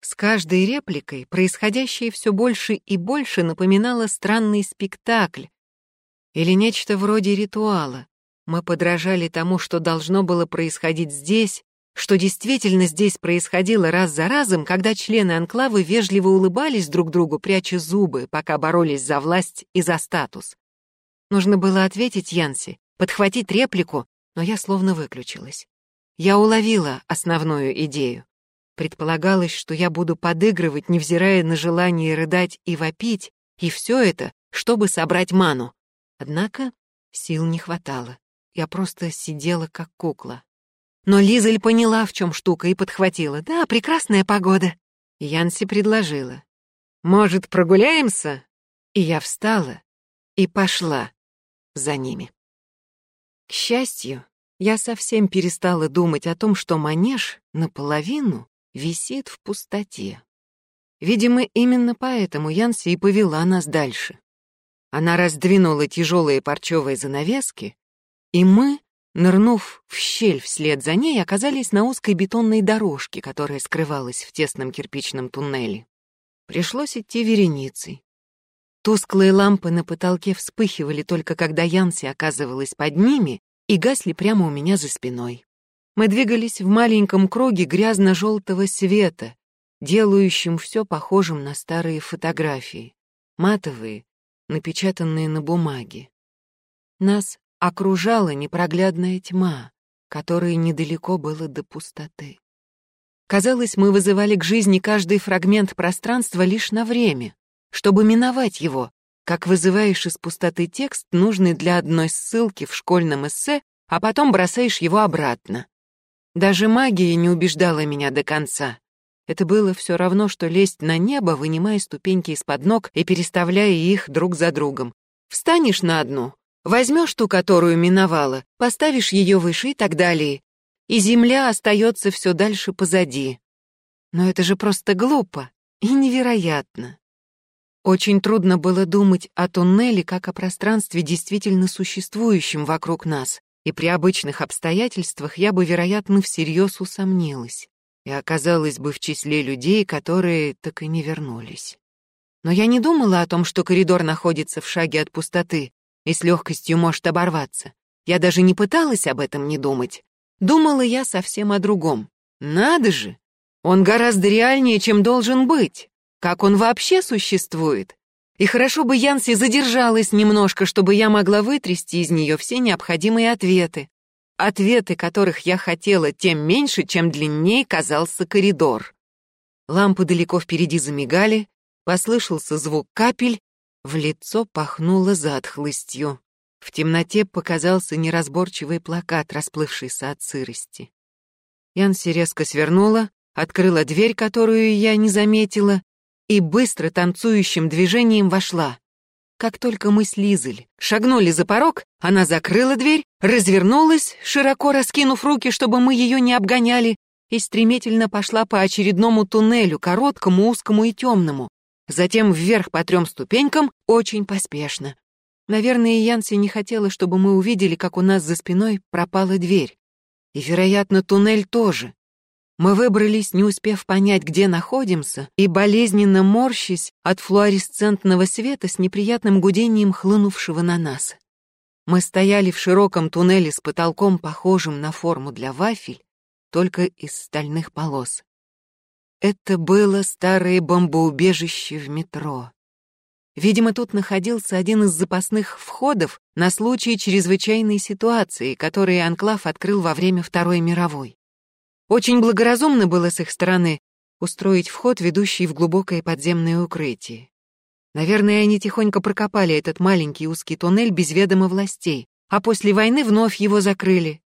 С каждой репликой происходящее все больше и больше напоминало странный спектакль или нечто вроде ритуала, мы подражали тому, что должно было происходить здесь, что действительно здесь происходило раз за разом, когда члены анклавы вежливо улыбались друг другу, пряча зубы, пока боролись за власть и за статус. Нужно было ответить Янси, подхватить реплику, но я словно выключилась. Я уловила основную идею. Предполагалось, что я буду подыгрывать, невзирая на желание рыдать и вопить, и все это, чтобы собрать ману. Однако сил не хватало. Я просто сидела как кукла. Но Лизель поняла, в чем штука, и подхватила. «Да, прекрасная погода». Янси предложила. «Может, прогуляемся?» И я встала и пошла за ними. К счастью, я совсем перестала думать о том, что манеж наполовину висит в пустоте. Видимо, именно поэтому Янси и повела нас дальше. Она раздвинула тяжелые парчевые занавески, и мы, нырнув в щель вслед за ней, оказались на узкой бетонной дорожке, которая скрывалась в тесном кирпичном туннеле. Пришлось идти вереницей. Тусклые лампы на потолке вспыхивали только когда Янси оказывалась под ними и гасли прямо у меня за спиной. Мы двигались в маленьком круге грязно-желтого света, делающим все похожим на старые фотографии, матовые, напечатанные на бумаге. Нас окружала непроглядная тьма, которой недалеко было до пустоты. Казалось, мы вызывали к жизни каждый фрагмент пространства лишь на время, чтобы миновать его, как вызываешь из пустоты текст, нужный для одной ссылки в школьном эссе, а потом бросаешь его обратно. Даже магия не убеждала меня до конца. Это было все равно, что лезть на небо, вынимая ступеньки из-под ног и переставляя их друг за другом. Встанешь на одну, Возьмешь ту, которую миновала, поставишь ее выше и так далее. И земля остается все дальше позади. Но это же просто глупо и невероятно. Очень трудно было думать о туннеле как о пространстве, действительно существующем вокруг нас, и при обычных обстоятельствах я бы, вероятно, всерьез усомнилась и оказалась бы в числе людей, которые так и не вернулись. Но я не думала о том, что коридор находится в шаге от пустоты, и с легкостью может оборваться. Я даже не пыталась об этом не думать. Думала я совсем о другом. Надо же! Он гораздо реальнее, чем должен быть. Как он вообще существует? И хорошо бы Янси задержалась немножко, чтобы я могла вытрясти из нее все необходимые ответы. Ответы, которых я хотела, тем меньше, чем длиннее казался коридор. Лампы далеко впереди замигали, послышался звук капель, в лицо пахнуло затхлостью. В темноте показался неразборчивый плакат, расплывшийся от сырости. Янси резко свернула, открыла дверь, которую я не заметила, и быстро танцующим движением вошла. Как только мы с Лизель шагнули за порог, она закрыла дверь, развернулась, широко раскинув руки, чтобы мы ее не обгоняли, и стремительно пошла по очередному туннелю, короткому, узкому и темному. Затем вверх по трем ступенькам, очень поспешно. Наверное, Янси не хотела, чтобы мы увидели, как у нас за спиной пропала дверь. И, вероятно, туннель тоже. Мы выбрались, не успев понять, где находимся, и болезненно морщись от флуоресцентного света с неприятным гудением хлынувшего на нас. Мы стояли в широком туннеле с потолком, похожим на форму для вафель, только из стальных полос. Это было старое бомбоубежище в метро. Видимо, тут находился один из запасных входов на случай чрезвычайной ситуации, которые Анклав открыл во время Второй мировой. Очень благоразумно было с их стороны устроить вход, ведущий в глубокое подземное укрытие. Наверное, они тихонько прокопали этот маленький узкий туннель без ведома властей, а после войны вновь его закрыли.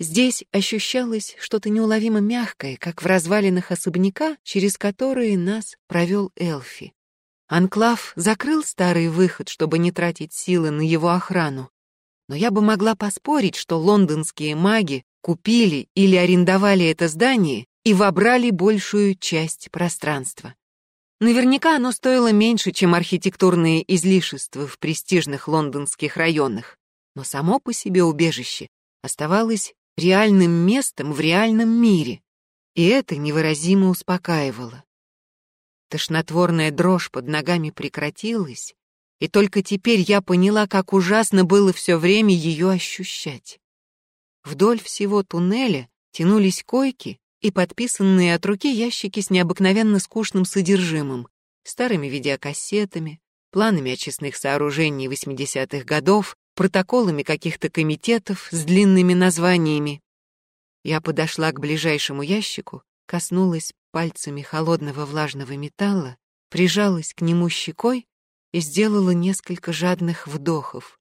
Здесь ощущалось что-то неуловимо мягкое, как в развалинах особняка, через которые нас провел Элфи. Анклав закрыл старый выход, чтобы не тратить силы на его охрану. Но я бы могла поспорить, что лондонские маги купили или арендовали это здание и вобрали большую часть пространства. Наверняка оно стоило меньше, чем архитектурные излишества в престижных лондонских районах, но само по себе убежище оставалось реальным местом в реальном мире, и это невыразимо успокаивало. Тошнотворная дрожь под ногами прекратилась, и только теперь я поняла, как ужасно было все время ее ощущать. Вдоль всего туннеля тянулись койки и подписанные от руки ящики с необыкновенно скучным содержимым, старыми видеокассетами, планами очистных сооружений 80-х годов, протоколами каких-то комитетов с длинными названиями. Я подошла к ближайшему ящику, коснулась пальцами холодного влажного металла, прижалась к нему щекой и сделала несколько жадных вдохов.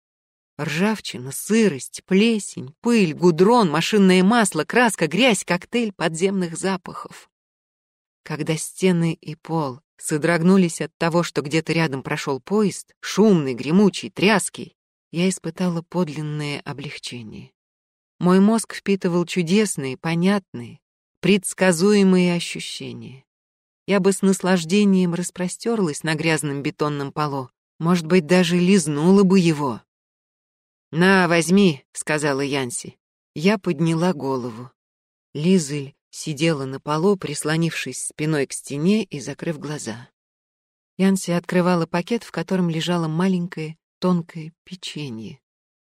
Ржавчина, сырость, плесень, пыль, гудрон, машинное масло, краска, грязь, коктейль подземных запахов. Когда стены и пол содрогнулись от того, что где-то рядом прошел поезд, шумный, гремучий, тряский, я испытала подлинное облегчение. Мой мозг впитывал чудесные, понятные, предсказуемые ощущения. Я бы с наслаждением распростерлась на грязном бетонном полу, может быть, даже лизнула бы его. «На, возьми», — сказала Янси. Я подняла голову. Лизель сидела на полу, прислонившись спиной к стене и закрыв глаза. Янси открывала пакет, в котором лежало маленькое тонкое печенье.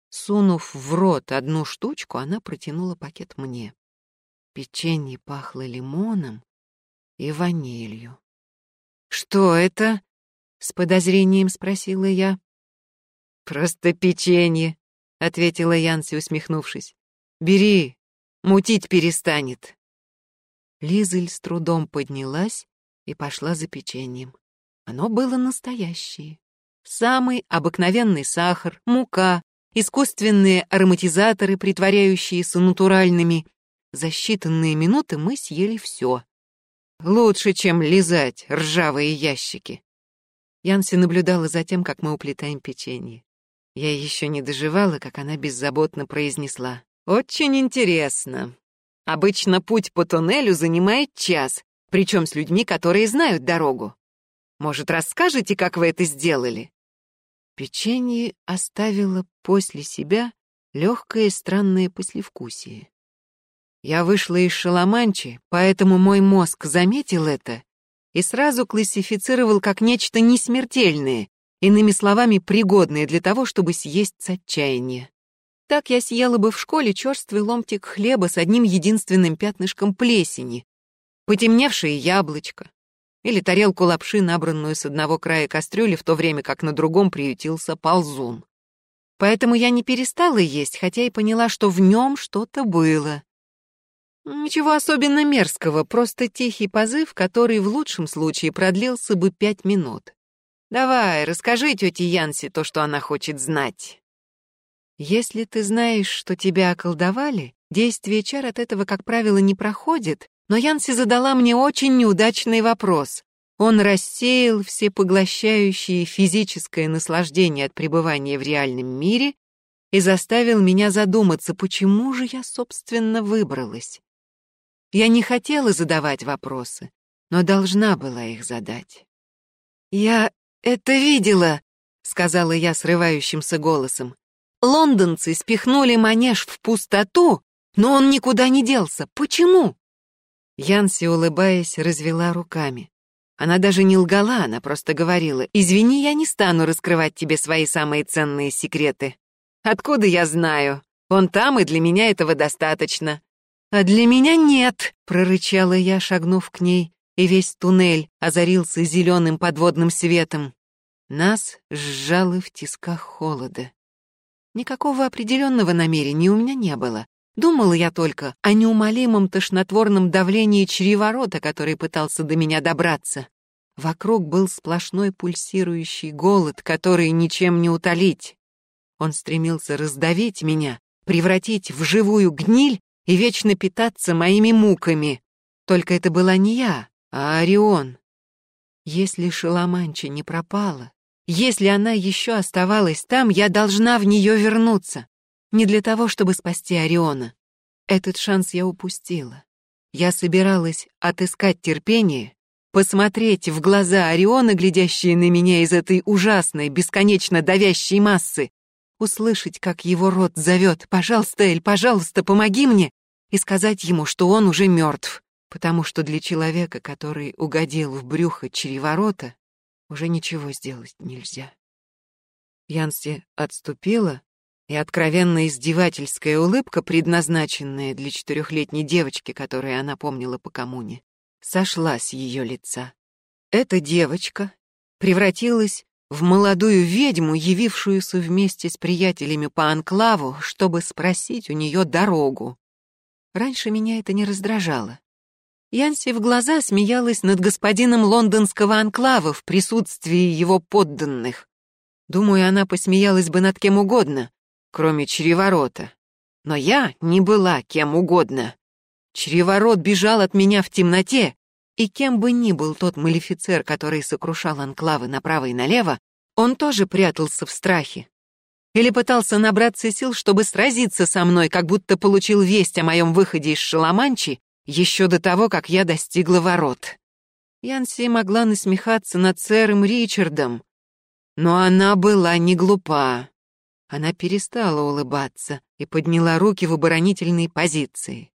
Сунув в рот одну штучку, она протянула пакет мне. Печенье пахло лимоном и ванилью. «Что это?» — с подозрением спросила я. «Просто печенье», — ответила Янси, усмехнувшись. «Бери, мутить перестанет». Лизель с трудом поднялась и пошла за печеньем. Оно было настоящее. Самый обыкновенный сахар, мука, искусственные ароматизаторы, притворяющиеся натуральными, за считанные минуты мы съели все. Лучше, чем лизать ржавые ящики. Янси наблюдала за тем, как мы уплетаем печенье. Я еще не доживала, как она беззаботно произнесла. «Очень интересно. Обычно путь по туннелю занимает час, причем с людьми, которые знают дорогу. Может, расскажете, как вы это сделали?» Печенье оставило после себя легкое странное послевкусие. Я вышла из Шаламанчи, поэтому мой мозг заметил это и сразу классифицировал как нечто несмертельное, иными словами, пригодное для того, чтобы съесть с отчаяния. Так я съела бы в школе черствый ломтик хлеба с одним единственным пятнышком плесени, потемневшее яблочко или тарелку лапши, набранную с одного края кастрюли, в то время как на другом приютился ползун. Поэтому я не перестала есть, хотя и поняла, что в нем что-то было. Ничего особенно мерзкого, просто тихий позыв, который в лучшем случае продлился бы пять минут. Давай, расскажи тете Янси то, что она хочет знать. Если ты знаешь, что тебя околдовали, действие чар от этого, как правило, не проходит, но Янси задала мне очень неудачный вопрос. Он рассеял все поглощающие физическое наслаждение от пребывания в реальном мире и заставил меня задуматься, почему же я, собственно, выбралась. Я не хотела задавать вопросы, но должна была их задать. «Я это видела», — сказала я срывающимся голосом. «Лондонцы спихнули манеж в пустоту, но он никуда не делся. Почему?» Янси, улыбаясь, развела руками. Она даже не лгала, она просто говорила, «Извини, я не стану раскрывать тебе свои самые ценные секреты. Откуда я знаю? Он там, и для меня этого достаточно». «А для меня нет», — прорычала я, шагнув к ней, и весь туннель озарился зеленым подводным светом. Нас сжало в тисках холода. Никакого определенного намерения у меня не было. Думала я только о неумолимом тошнотворном давлении чреворота, который пытался до меня добраться. Вокруг был сплошной пульсирующий голод, который ничем не утолить. Он стремился раздавить меня, превратить в живую гниль и вечно питаться моими муками. Только это была не я, а Орион. Если Шаламанча не пропала, если она еще оставалась там, я должна в нее вернуться. Не для того, чтобы спасти Ориона. Этот шанс я упустила. Я собиралась отыскать терпение, посмотреть в глаза Ориона, глядящие на меня из этой ужасной, бесконечно давящей массы, услышать, как его рот зовет «Пожалуйста, Эль, пожалуйста, помоги мне!» и сказать ему, что он уже мертв, потому что для человека, который угодил в брюхо череворота, уже ничего сделать нельзя. Янси отступила, и откровенно издевательская улыбка, предназначенная для четырехлетней девочки, которую она помнила по коммуне, сошла с ее лица. Эта девочка превратилась в молодую ведьму, явившуюся вместе с приятелями по анклаву, чтобы спросить у нее дорогу. Раньше меня это не раздражало. Янси в глаза смеялась над господином лондонского анклава в присутствии его подданных. Думаю, она посмеялась бы над кем угодно, кроме чреворота. Но я не была кем угодно. Чреворот бежал от меня в темноте, и кем бы ни был тот малефицер, который сокрушал анклавы направо и налево, он тоже прятался в страхе. Или пытался набраться сил, чтобы сразиться со мной, как будто получил весть о моем выходе из Шаламанчи еще до того, как я достигла ворот. Янси могла насмехаться над сэром Ричардом, но она была не глупа. Она перестала улыбаться и подняла руки в оборонительной позиции.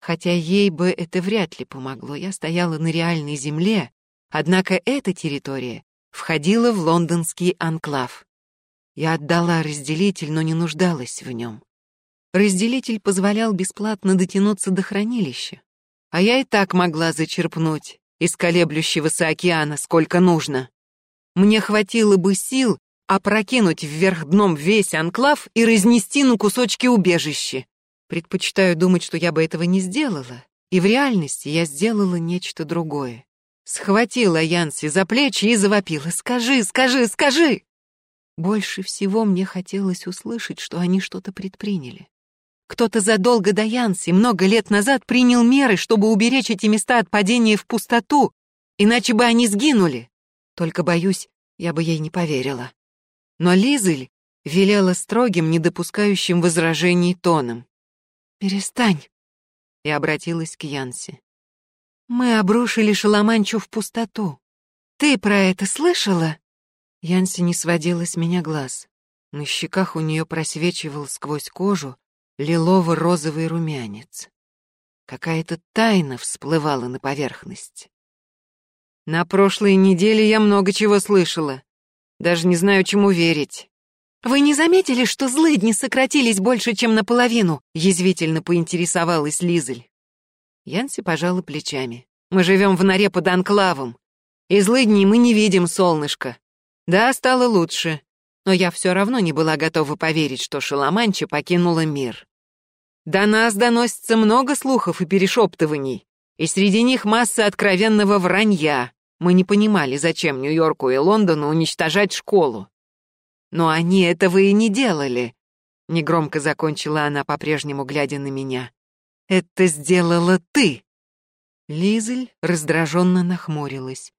Хотя ей бы это вряд ли помогло, я стояла на реальной земле, однако эта территория входила в лондонский анклав. Я отдала разделитель, но не нуждалась в нем. Разделитель позволял бесплатно дотянуться до хранилища, а я и так могла зачерпнуть из колеблющегося океана сколько нужно. Мне хватило бы сил опрокинуть вверх дном весь анклав и разнести на кусочки убежище. Предпочитаю думать, что я бы этого не сделала, и в реальности я сделала нечто другое. Схватила Янси за плечи и завопила «Скажи, скажи, скажи!» Больше всего мне хотелось услышать, что они что-то предприняли. Кто-то задолго до Янси, много лет назад, принял меры, чтобы уберечь эти места от падения в пустоту, иначе бы они сгинули. Только, боюсь, я бы ей не поверила. Но Лизель велела строгим, не допускающим возражений тоном. «Перестань!» и обратилась к Янси. «Мы обрушили Шаламанчу в пустоту. Ты про это слышала?» Янси не сводила с меня глаз. На щеках у нее просвечивал сквозь кожу лилово-розовый румянец. Какая-то тайна всплывала на поверхность. На прошлой неделе я много чего слышала. Даже не знаю, чему верить. «Вы не заметили, что злыдни сократились больше, чем наполовину?» — язвительно поинтересовалась Лизель. Янси пожала плечами. «Мы живем в норе под анклавом. И злыдней мы не видим солнышко. Да, стало лучше. Но я все равно не была готова поверить, что Шаламанча покинула мир. До нас доносится много слухов и перешептываний, и среди них масса откровенного вранья. Мы не понимали, зачем Нью-Йорку и Лондону уничтожать школу. Но они этого и не делали. Негромко закончила она, по-прежнему глядя на меня. Это сделала ты. Лизель раздраженно нахмурилась.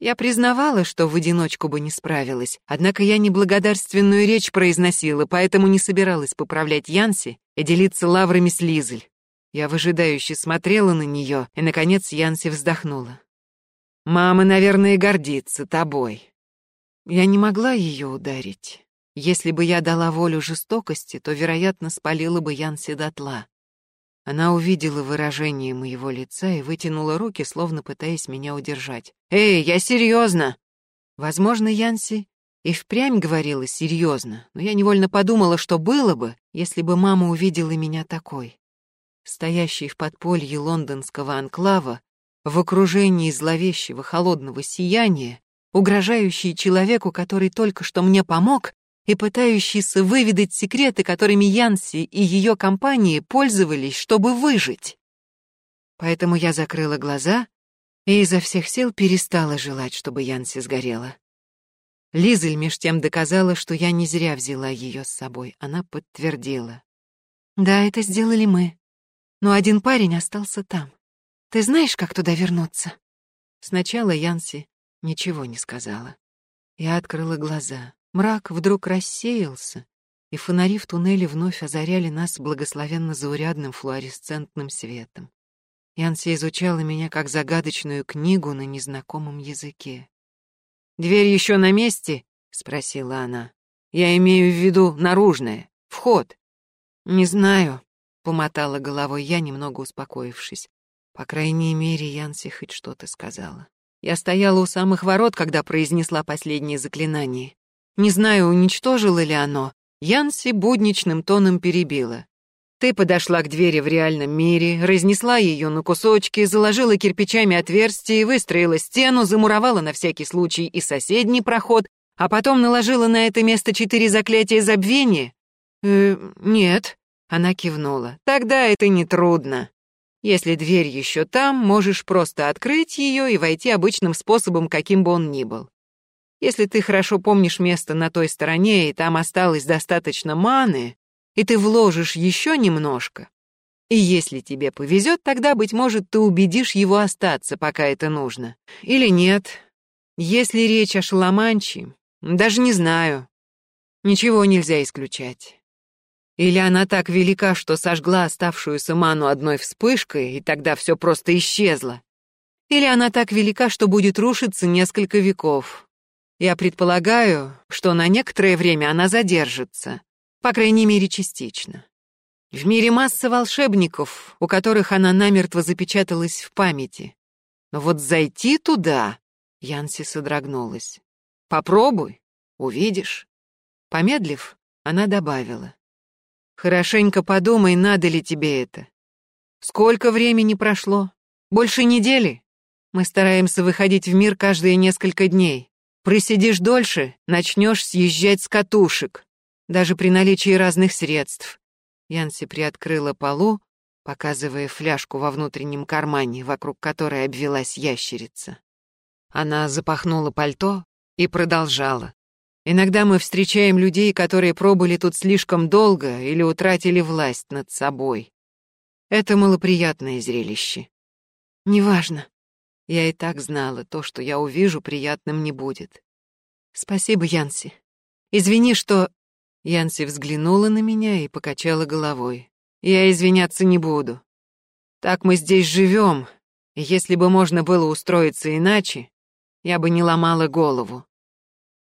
Я признавала, что в одиночку бы не справилась, однако я неблагодарственную речь произносила, поэтому не собиралась поправлять Янси и делиться лаврами с Лизель. Я выжидающе смотрела на нее, и, наконец, Янси вздохнула. «Мама, наверное, гордится тобой». Я не могла ее ударить. Если бы я дала волю жестокости, то, вероятно, спалила бы Янси дотла. Она увидела выражение моего лица и вытянула руки, словно пытаясь меня удержать. «Эй, я серьезно!» Возможно, Янси и впрямь говорила серьезно, но я невольно подумала, что было бы, если бы мама увидела меня такой. Стоящей в подполье лондонского анклава, в окружении зловещего холодного сияния, угрожающей человеку, который только что мне помог, и пытающийся выведать секреты, которыми Янси и ее компании пользовались, чтобы выжить. Поэтому я закрыла глаза и изо всех сил перестала желать, чтобы Янси сгорела. Лизель меж тем доказала, что я не зря взяла ее с собой. Она подтвердила. «Да, это сделали мы. Но один парень остался там. Ты знаешь, как туда вернуться?» Сначала Янси ничего не сказала. Я открыла глаза. Мрак вдруг рассеялся, и фонари в туннеле вновь озаряли нас благословенно заурядным флуоресцентным светом. Янси изучала меня как загадочную книгу на незнакомом языке. «Дверь еще на месте?» — спросила она. «Я имею в виду наружная, вход». «Не знаю», — помотала головой я, немного успокоившись. По крайней мере, Янси хоть что-то сказала. Я стояла у самых ворот, когда произнесла последнее заклинание. Не знаю, уничтожило ли оно. Янси будничным тоном перебила. Ты подошла к двери в реальном мире, разнесла ее на кусочки, заложила кирпичами отверстие, выстроила стену, замуровала на всякий случай и соседний проход, а потом наложила на это место четыре заклятия забвения? Э, нет, она кивнула. Тогда это нетрудно. Если дверь еще там, можешь просто открыть ее и войти обычным способом, каким бы он ни был. Если ты хорошо помнишь место на той стороне, и там осталось достаточно маны, и ты вложишь еще немножко, и если тебе повезет, тогда, быть может, ты убедишь его остаться, пока это нужно. Или нет. Если речь о Шаламанчи, даже не знаю. Ничего нельзя исключать. Или она так велика, что сожгла оставшуюся ману одной вспышкой, и тогда все просто исчезло. Или она так велика, что будет рушиться несколько веков, я предполагаю, что на некоторое время она задержится, по крайней мере, частично. В мире масса волшебников, у которых она намертво запечаталась в памяти. Но вот зайти туда... Янси содрогнулась. Попробуй, увидишь. Помедлив, она добавила. Хорошенько подумай, надо ли тебе это. Сколько времени прошло? Больше недели? Мы стараемся выходить в мир каждые несколько дней. Просидишь дольше, начнешь съезжать с катушек, даже при наличии разных средств. Янси приоткрыла полу, показывая фляжку во внутреннем кармане, вокруг которой обвелась ящерица. Она запахнула пальто и продолжала. Иногда мы встречаем людей, которые пробыли тут слишком долго или утратили власть над собой. Это малоприятное зрелище. Неважно, я и так знала, то, что я увижу, приятным не будет. Спасибо, Янси. Извини, что... Янси взглянула на меня и покачала головой. Я извиняться не буду. Так мы здесь живем, если бы можно было устроиться иначе, я бы не ломала голову.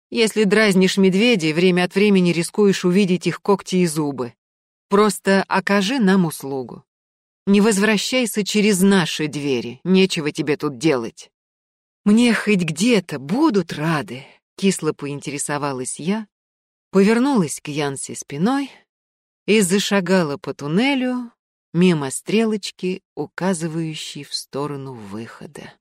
Если дразнишь медведей, время от времени рискуешь увидеть их когти и зубы. Просто окажи нам услугу. Не возвращайся через наши двери, нечего тебе тут делать. Мне хоть где-то будут рады, кисло поинтересовалась я, повернулась к Янсе спиной и зашагала по туннелю мимо стрелочки, указывающей в сторону выхода.